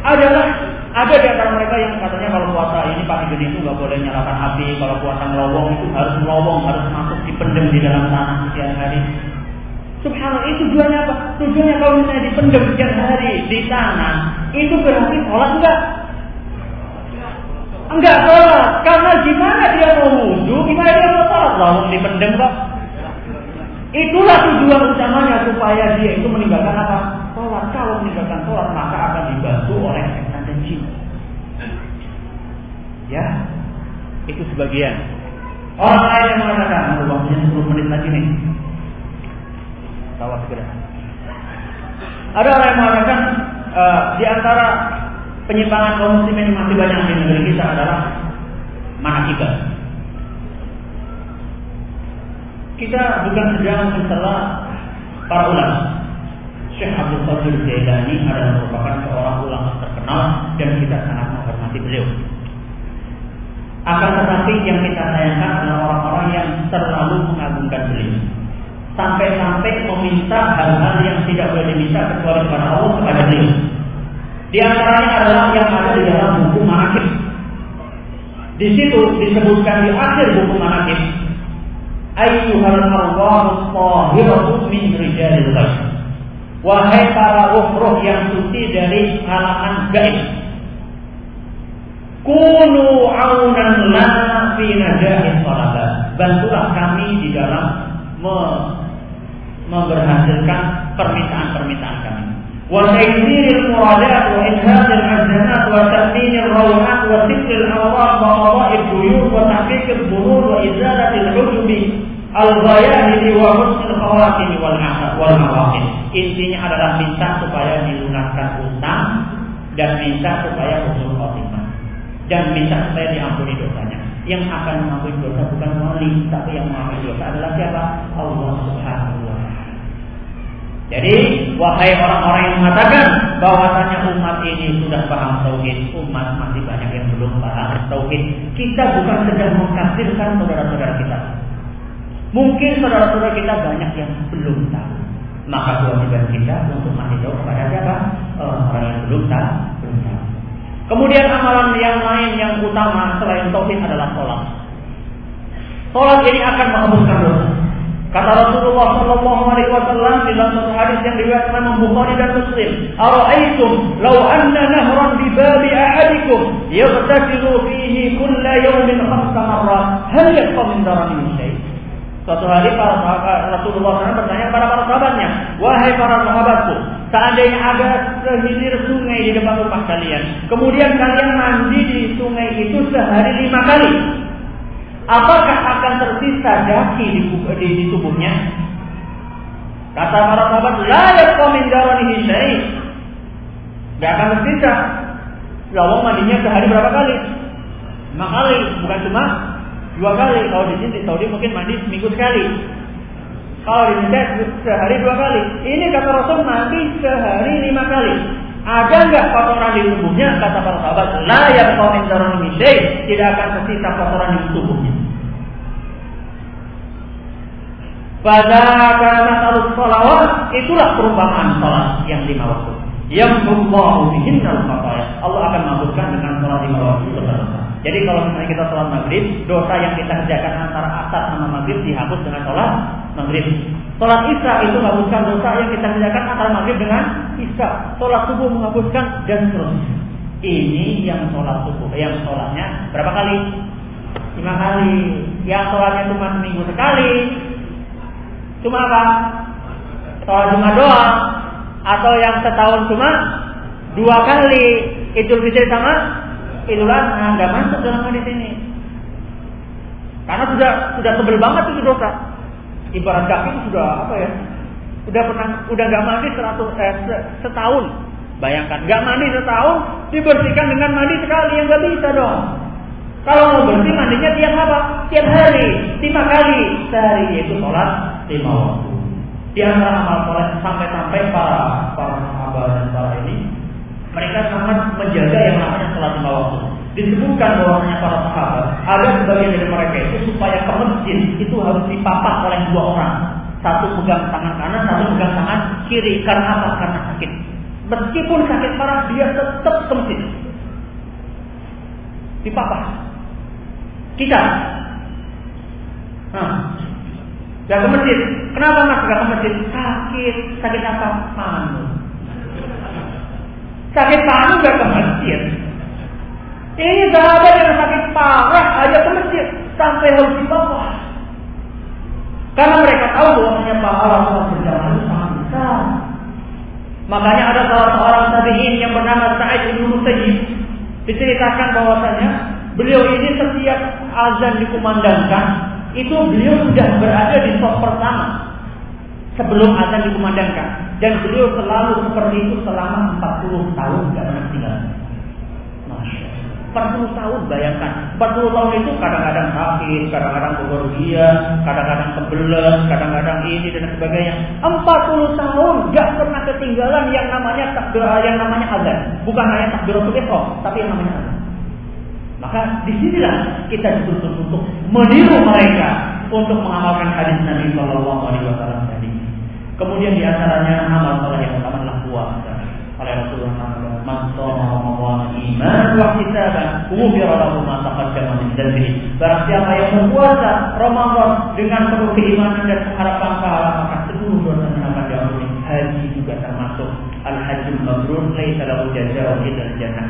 adalah ada di antara mereka yang katanya kalau puasa ini pagi gede itu nggak boleh nyalakan api, kalau puasa ngelowong itu harus ngelowong, harus masuk dipendem di dalam tanah setiap hari. Subhanallah itu tujuannya apa? Tujuannya kalau misalnya dipendem setiap hari di tanah, itu berarti sholat enggak? Enggak sholat, karena gimana dia mau wudhu, gimana dia mau sholat? Lalu dipendem kok. Itulah tujuan utamanya supaya dia itu meninggalkan apa? Sholat. Kalau meninggalkan sholat maka akan dibantu oleh. Ya, itu sebagian. Orang lain yang mengatakan, waktunya 10 menit lagi nih. Tawa segera. Ada orang yang mengatakan uh, di antara penyimpangan kaum muslimin yang masih banyak di negeri kita adalah manakibah. Kita bukan sedang mencela para ulama. Syekh Abdul Qadir Jailani adalah merupakan seorang ulama terkenal dan kita sangat menghormati beliau. Akan tetapi yang kita sayangkan adalah orang-orang yang terlalu mengagungkan beliau. Sampai-sampai meminta hal-hal yang tidak boleh diminta kecuali kepada Allah kepada beliau. Di antaranya adalah yang ada di dalam buku manakib. Di situ disebutkan di akhir buku manakib, Ayyuhal tahiratu min rijalil. Wahai para ruh-ruh yang suci dari kalangan gaib. Kunu aunan lana fi najahin sholata. Bantulah kami di dalam me memberhasilkan permintaan-permintaan kami. Wa taysiril muradat wa inhadil azanat wa ta'minil rawhat wa sikril awwal wa qada'il duyur wa tahqiqil burur wa izalatil hujubi al-bayani wa husnul khawatimi wal wal awaqib. Intinya adalah minta supaya dilunaskan utang dan minta supaya husnul khotimah dan minta supaya diampuni dosanya yang akan mengampuni dosa bukan wali tapi yang mengampuni dosa adalah siapa Allah Subhanahu wa jadi, wahai orang-orang yang mengatakan bahwasanya umat ini sudah paham tauhid, umat masih banyak yang belum paham tauhid. Kita bukan sedang mengkafirkan saudara-saudara kita. Mungkin saudara-saudara kita banyak yang belum tahu. Maka kewajiban kita untuk masih tahu kepada siapa? Orang-orang yang belum tahu. Kemudian amalan yang lain yang utama selain tauhid adalah sholat. Sholat ini akan menghapuskan dosa. Kata Rasulullah Shallallahu Alaihi Wasallam dalam satu hadis yang diriwayatkan Imam Bukhari dan Muslim, "Ara'aitum law anna nahran bi babi ahadikum yaghtasilu fihi kulla yawmin khamsa marrat, hal yabqa min darani syai?" Suatu hari para sahabat Rasulullah SAW bertanya kepada para sahabatnya, "Wahai para sahabatku, seandainya ada sehilir sungai di depan rumah kalian, kemudian kalian mandi di sungai itu sehari lima kali, apakah akan tersisa daki di, di, di tubuhnya? Kata para sahabat, la yakumin daranihi syai. Gak akan tersisa. Lawang mandinya sehari berapa kali? Lima kali, bukan cuma dua kali. Kalau di sini di Saudi mungkin mandi seminggu sekali. Kalau di Indonesia sehari dua kali. Ini kata Rasul mandi sehari lima kali. Ada nggak kotoran di tubuhnya? Kata para sahabat, la yang kau daranihi syai. Tidak akan tersisa kotoran di tubuhnya. Pada karena salus salawat itulah perumpamaan salat yang lima waktu. Yang Allah bihinnal khataya. Allah akan menghapuskan dengan salat lima waktu dosa-dosa. Jadi kalau misalnya kita sholat maghrib, dosa yang kita kerjakan antara asar sama maghrib dihapus dengan sholat maghrib. Sholat isya itu menghapuskan dosa yang kita kerjakan antara maghrib dengan isya. Sholat subuh menghapuskan dan seterusnya. Ini yang sholat subuh, yang sholatnya berapa kali? Lima kali. Yang sholatnya cuma seminggu sekali, Cuma apa? Sholat cuma doang. Atau yang setahun cuma dua kali. Idul Fitri sama Idul Adha nggak masuk dalam hadis ini. Karena sudah sudah sebel banget itu dosa. Ibarat kaki sudah apa ya? Udah pernah udah nggak mandi seratus eh, setahun. Bayangkan nggak mandi setahun dibersihkan dengan mandi sekali yang nggak bisa dong. Kalau mau bersih mandinya tiap apa? Tiap hari, lima kali sehari yaitu sholat lima waktu. Di antara amal sholat sampai-sampai para para sahabat dan para ini mereka sangat menjaga yang namanya sholat lima waktu. Disebutkan bahwasanya para sahabat ada sebagian dari mereka itu supaya ke masjid itu harus dipapak oleh dua orang. Satu pegang tangan kanan, satu pegang tangan kiri. Karena apa? Karena sakit. Meskipun sakit parah, dia tetap ke masjid. Dipapak. Kita. Nah, Gak ke masjid. Kenapa mas gak ke masjid? Sakit. Sakit apa? Panu. Sakit panu gak ke masjid. Ini sahabat yang sakit parah aja ke masjid. Sampai harus dibawa. Karena mereka tahu bahwa pahala sholat berjamaah itu sangat besar. Makanya ada salah seorang tabi'in yang bernama Sa'id bin Musayyib diceritakan bahwasanya beliau ini setiap azan dikumandangkan itu beliau sudah berada di top pertama sebelum azan dikumandangkan dan beliau selalu seperti itu selama 40 tahun tidak pernah tinggal. Masya 40 tahun bayangkan. 40 tahun itu kadang-kadang sakit kadang-kadang kebahagia kadang-kadang kebelet kadang-kadang ini dan sebagainya. 40 tahun gak pernah ketinggalan yang namanya takbir yang namanya azan. Bukan hanya takbiratul ihram tapi yang namanya azan. Maka di sinilah kita dituntut untuk meniru mereka untuk mengamalkan hadis Nabi Shallallahu Alaihi Wasallam Kemudian di antaranya amal soleh yang utama adalah puasa. Oleh Rasulullah SAW, "Man shoma Ramadan iman wa ihtisaban, ghufira lahu ma taqaddama min dzambihi." Barang siapa yang berpuasa Ramadan dengan penuh keimanan dan harapan pahala, maka seluruh dosanya akan diampuni. Haji juga termasuk al-hajjul mabrur, laisa lahu jazaa'un illa jannah.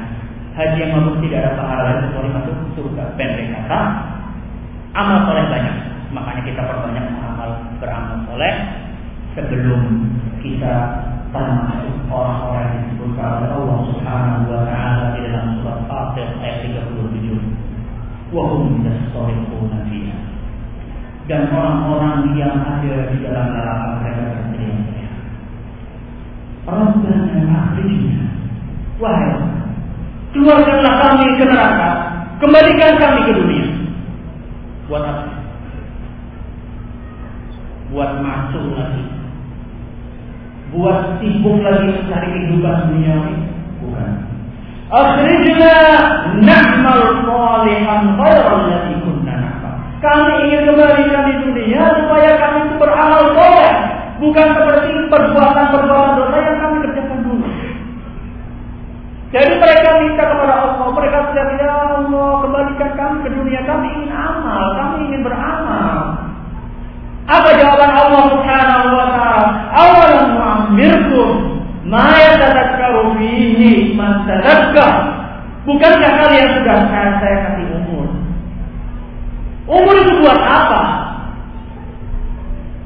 Haji yang mabrur tidak ada pahala kecuali masuk surga. Pendek kata, amal soleh banyak. Makanya kita perbanyak amal beramal soleh sebelum kita termasuk orang-orang yang disebutkan oleh Allah Subhanahu wa taala di dalam surat Fatir ayat 37. Wa hum yastariquna fiha. Dan orang-orang yang ada di dalam neraka mereka berteriak-teriak. Rabbana akhrijna. Wahai keluarkanlah kami ke neraka, kembalikan kami ke dunia. Buat apa? Buat masuk lagi buat sibuk lagi mencari kehidupan dunia bukan akhirnya na'mal salihan khairan lati kunna kami ingin kembalikan di dunia supaya kami itu beramal soleh. Bukan seperti perbuatan-perbuatan dosa yang kami kerjakan dulu. Jadi mereka minta kepada Allah mereka sudah ya Allah kembalikan kami ke dunia. Kami ingin amal kami ingin beramal. Apa jawaban Allah Subhanahu wa taala? Awalam nu'ammirkum ma yatadakkaru fihi man. Bukankah kalian sudah saya, kasih umur? Umur itu buat apa?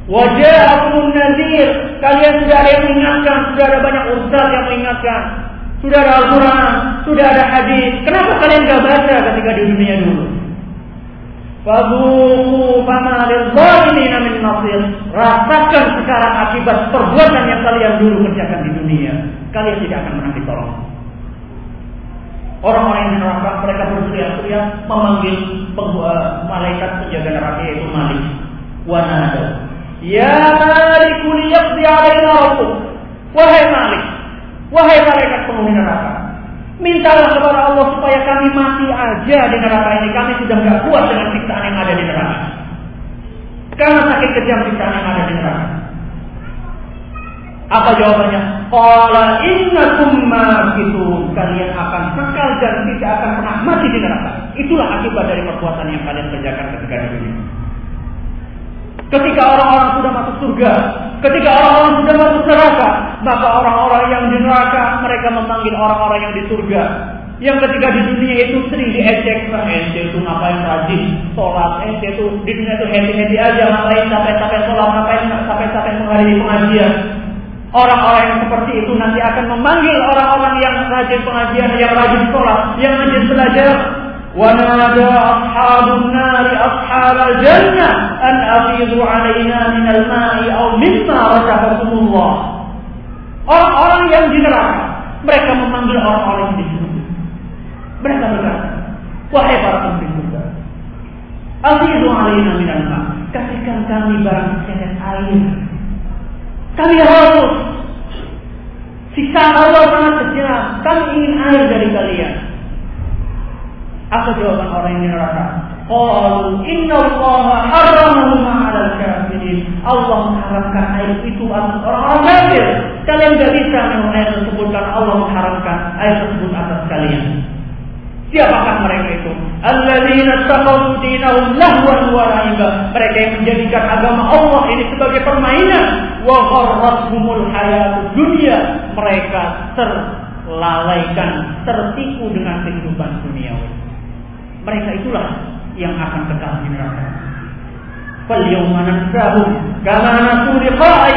Wajahul nadir, kalian sudah ada yang mengingatkan, sudah ada banyak ustaz yang mengingatkan, sudah ada Al-Quran, sudah ada hadis. Kenapa kalian gak baca ketika di dunia dulu? Fadhuku fama lil-zalimina min nasir. Rasakan sekarang akibat perbuatan yang kalian dulu kerjakan di dunia. Kalian tidak akan pernah ditolong. Orang-orang yang neraka mereka berteriak-teriak memanggil malaikat penjaga neraka yaitu Malik. Wanada. Ya Malik liyaqdi alaina. Wahai Malik, wahai malaikat penghuni neraka, Mintalah kepada Allah supaya kami mati aja di neraka ini. Kami sudah nggak kuat dengan siksaan yang ada di neraka. Karena sakit kejam siksaan yang ada di neraka. Apa jawabannya? Qala innakum itu Kalian akan kekal dan tidak akan pernah mati di neraka. Itulah akibat dari perbuatan yang kalian kerjakan ketika di dunia. Ketika orang-orang sudah masuk surga, ketika orang-orang sudah masuk neraka, maka orang-orang yang di neraka mereka memanggil orang-orang yang di surga. Yang ketika di dunia itu sering diejek, ente itu ngapain rajin sholat, ente itu di dunia itu happy-happy aja, ngapain capek-capek sholat, ngapain capek-capek menghadiri pengajian. Orang-orang yang seperti itu nanti akan memanggil orang-orang yang rajin pengajian, yang rajin sholat, yang rajin belajar. ونادى أصحاب النار أصحاب الجنة أن أفيضوا علينا من الماء أو مما رزقكم الله Orang-orang yang di neraka, mereka memanggil orang-orang di surga. Mereka berkata, wahai para pemimpin surga, Afidu alaina minal ma. Kasihkan kami barang sedet air. Kami haus. Sisa Allah sangat kecil. Kami ingin air dari kalian. Apa jawaban orang yang neraka? Qalu inna Allah harramahu ma'alal kafirin. Allah mengharamkan air itu atas orang-orang kafir. Kalian tidak bisa minum air tersebut karena Allah mengharamkan air tersebut atas kalian. Siapakah mereka itu? Alladzina taqaw dinahum lahwan wa la'iba. Mereka yang menjadikan agama Allah ini sebagai permainan wa gharratuhumul hayatud dunya. Mereka terlalaikan, tertipu dengan kehidupan duniawi. Mereka itulah yang akan kekal di neraka. Fal yawma nansahum kama nasu liqa'a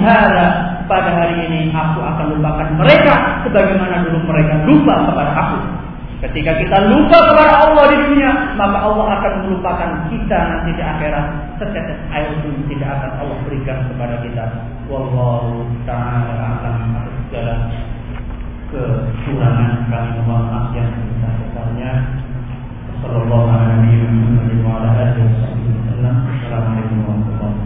hadha. Pada hari ini aku akan lupakan mereka sebagaimana dulu mereka lupa kepada aku. Ketika kita lupa kepada Allah di dunia, maka Allah akan melupakan kita nanti di akhirat. Setetes air pun tidak akan Allah berikan kepada kita. Wallahu ta'ala akan atas segala kekurangan kami mohon yang صلى الله على نبينا محمد وعلى آله وصحبه وسلم. السلام عليكم ورحمة الله.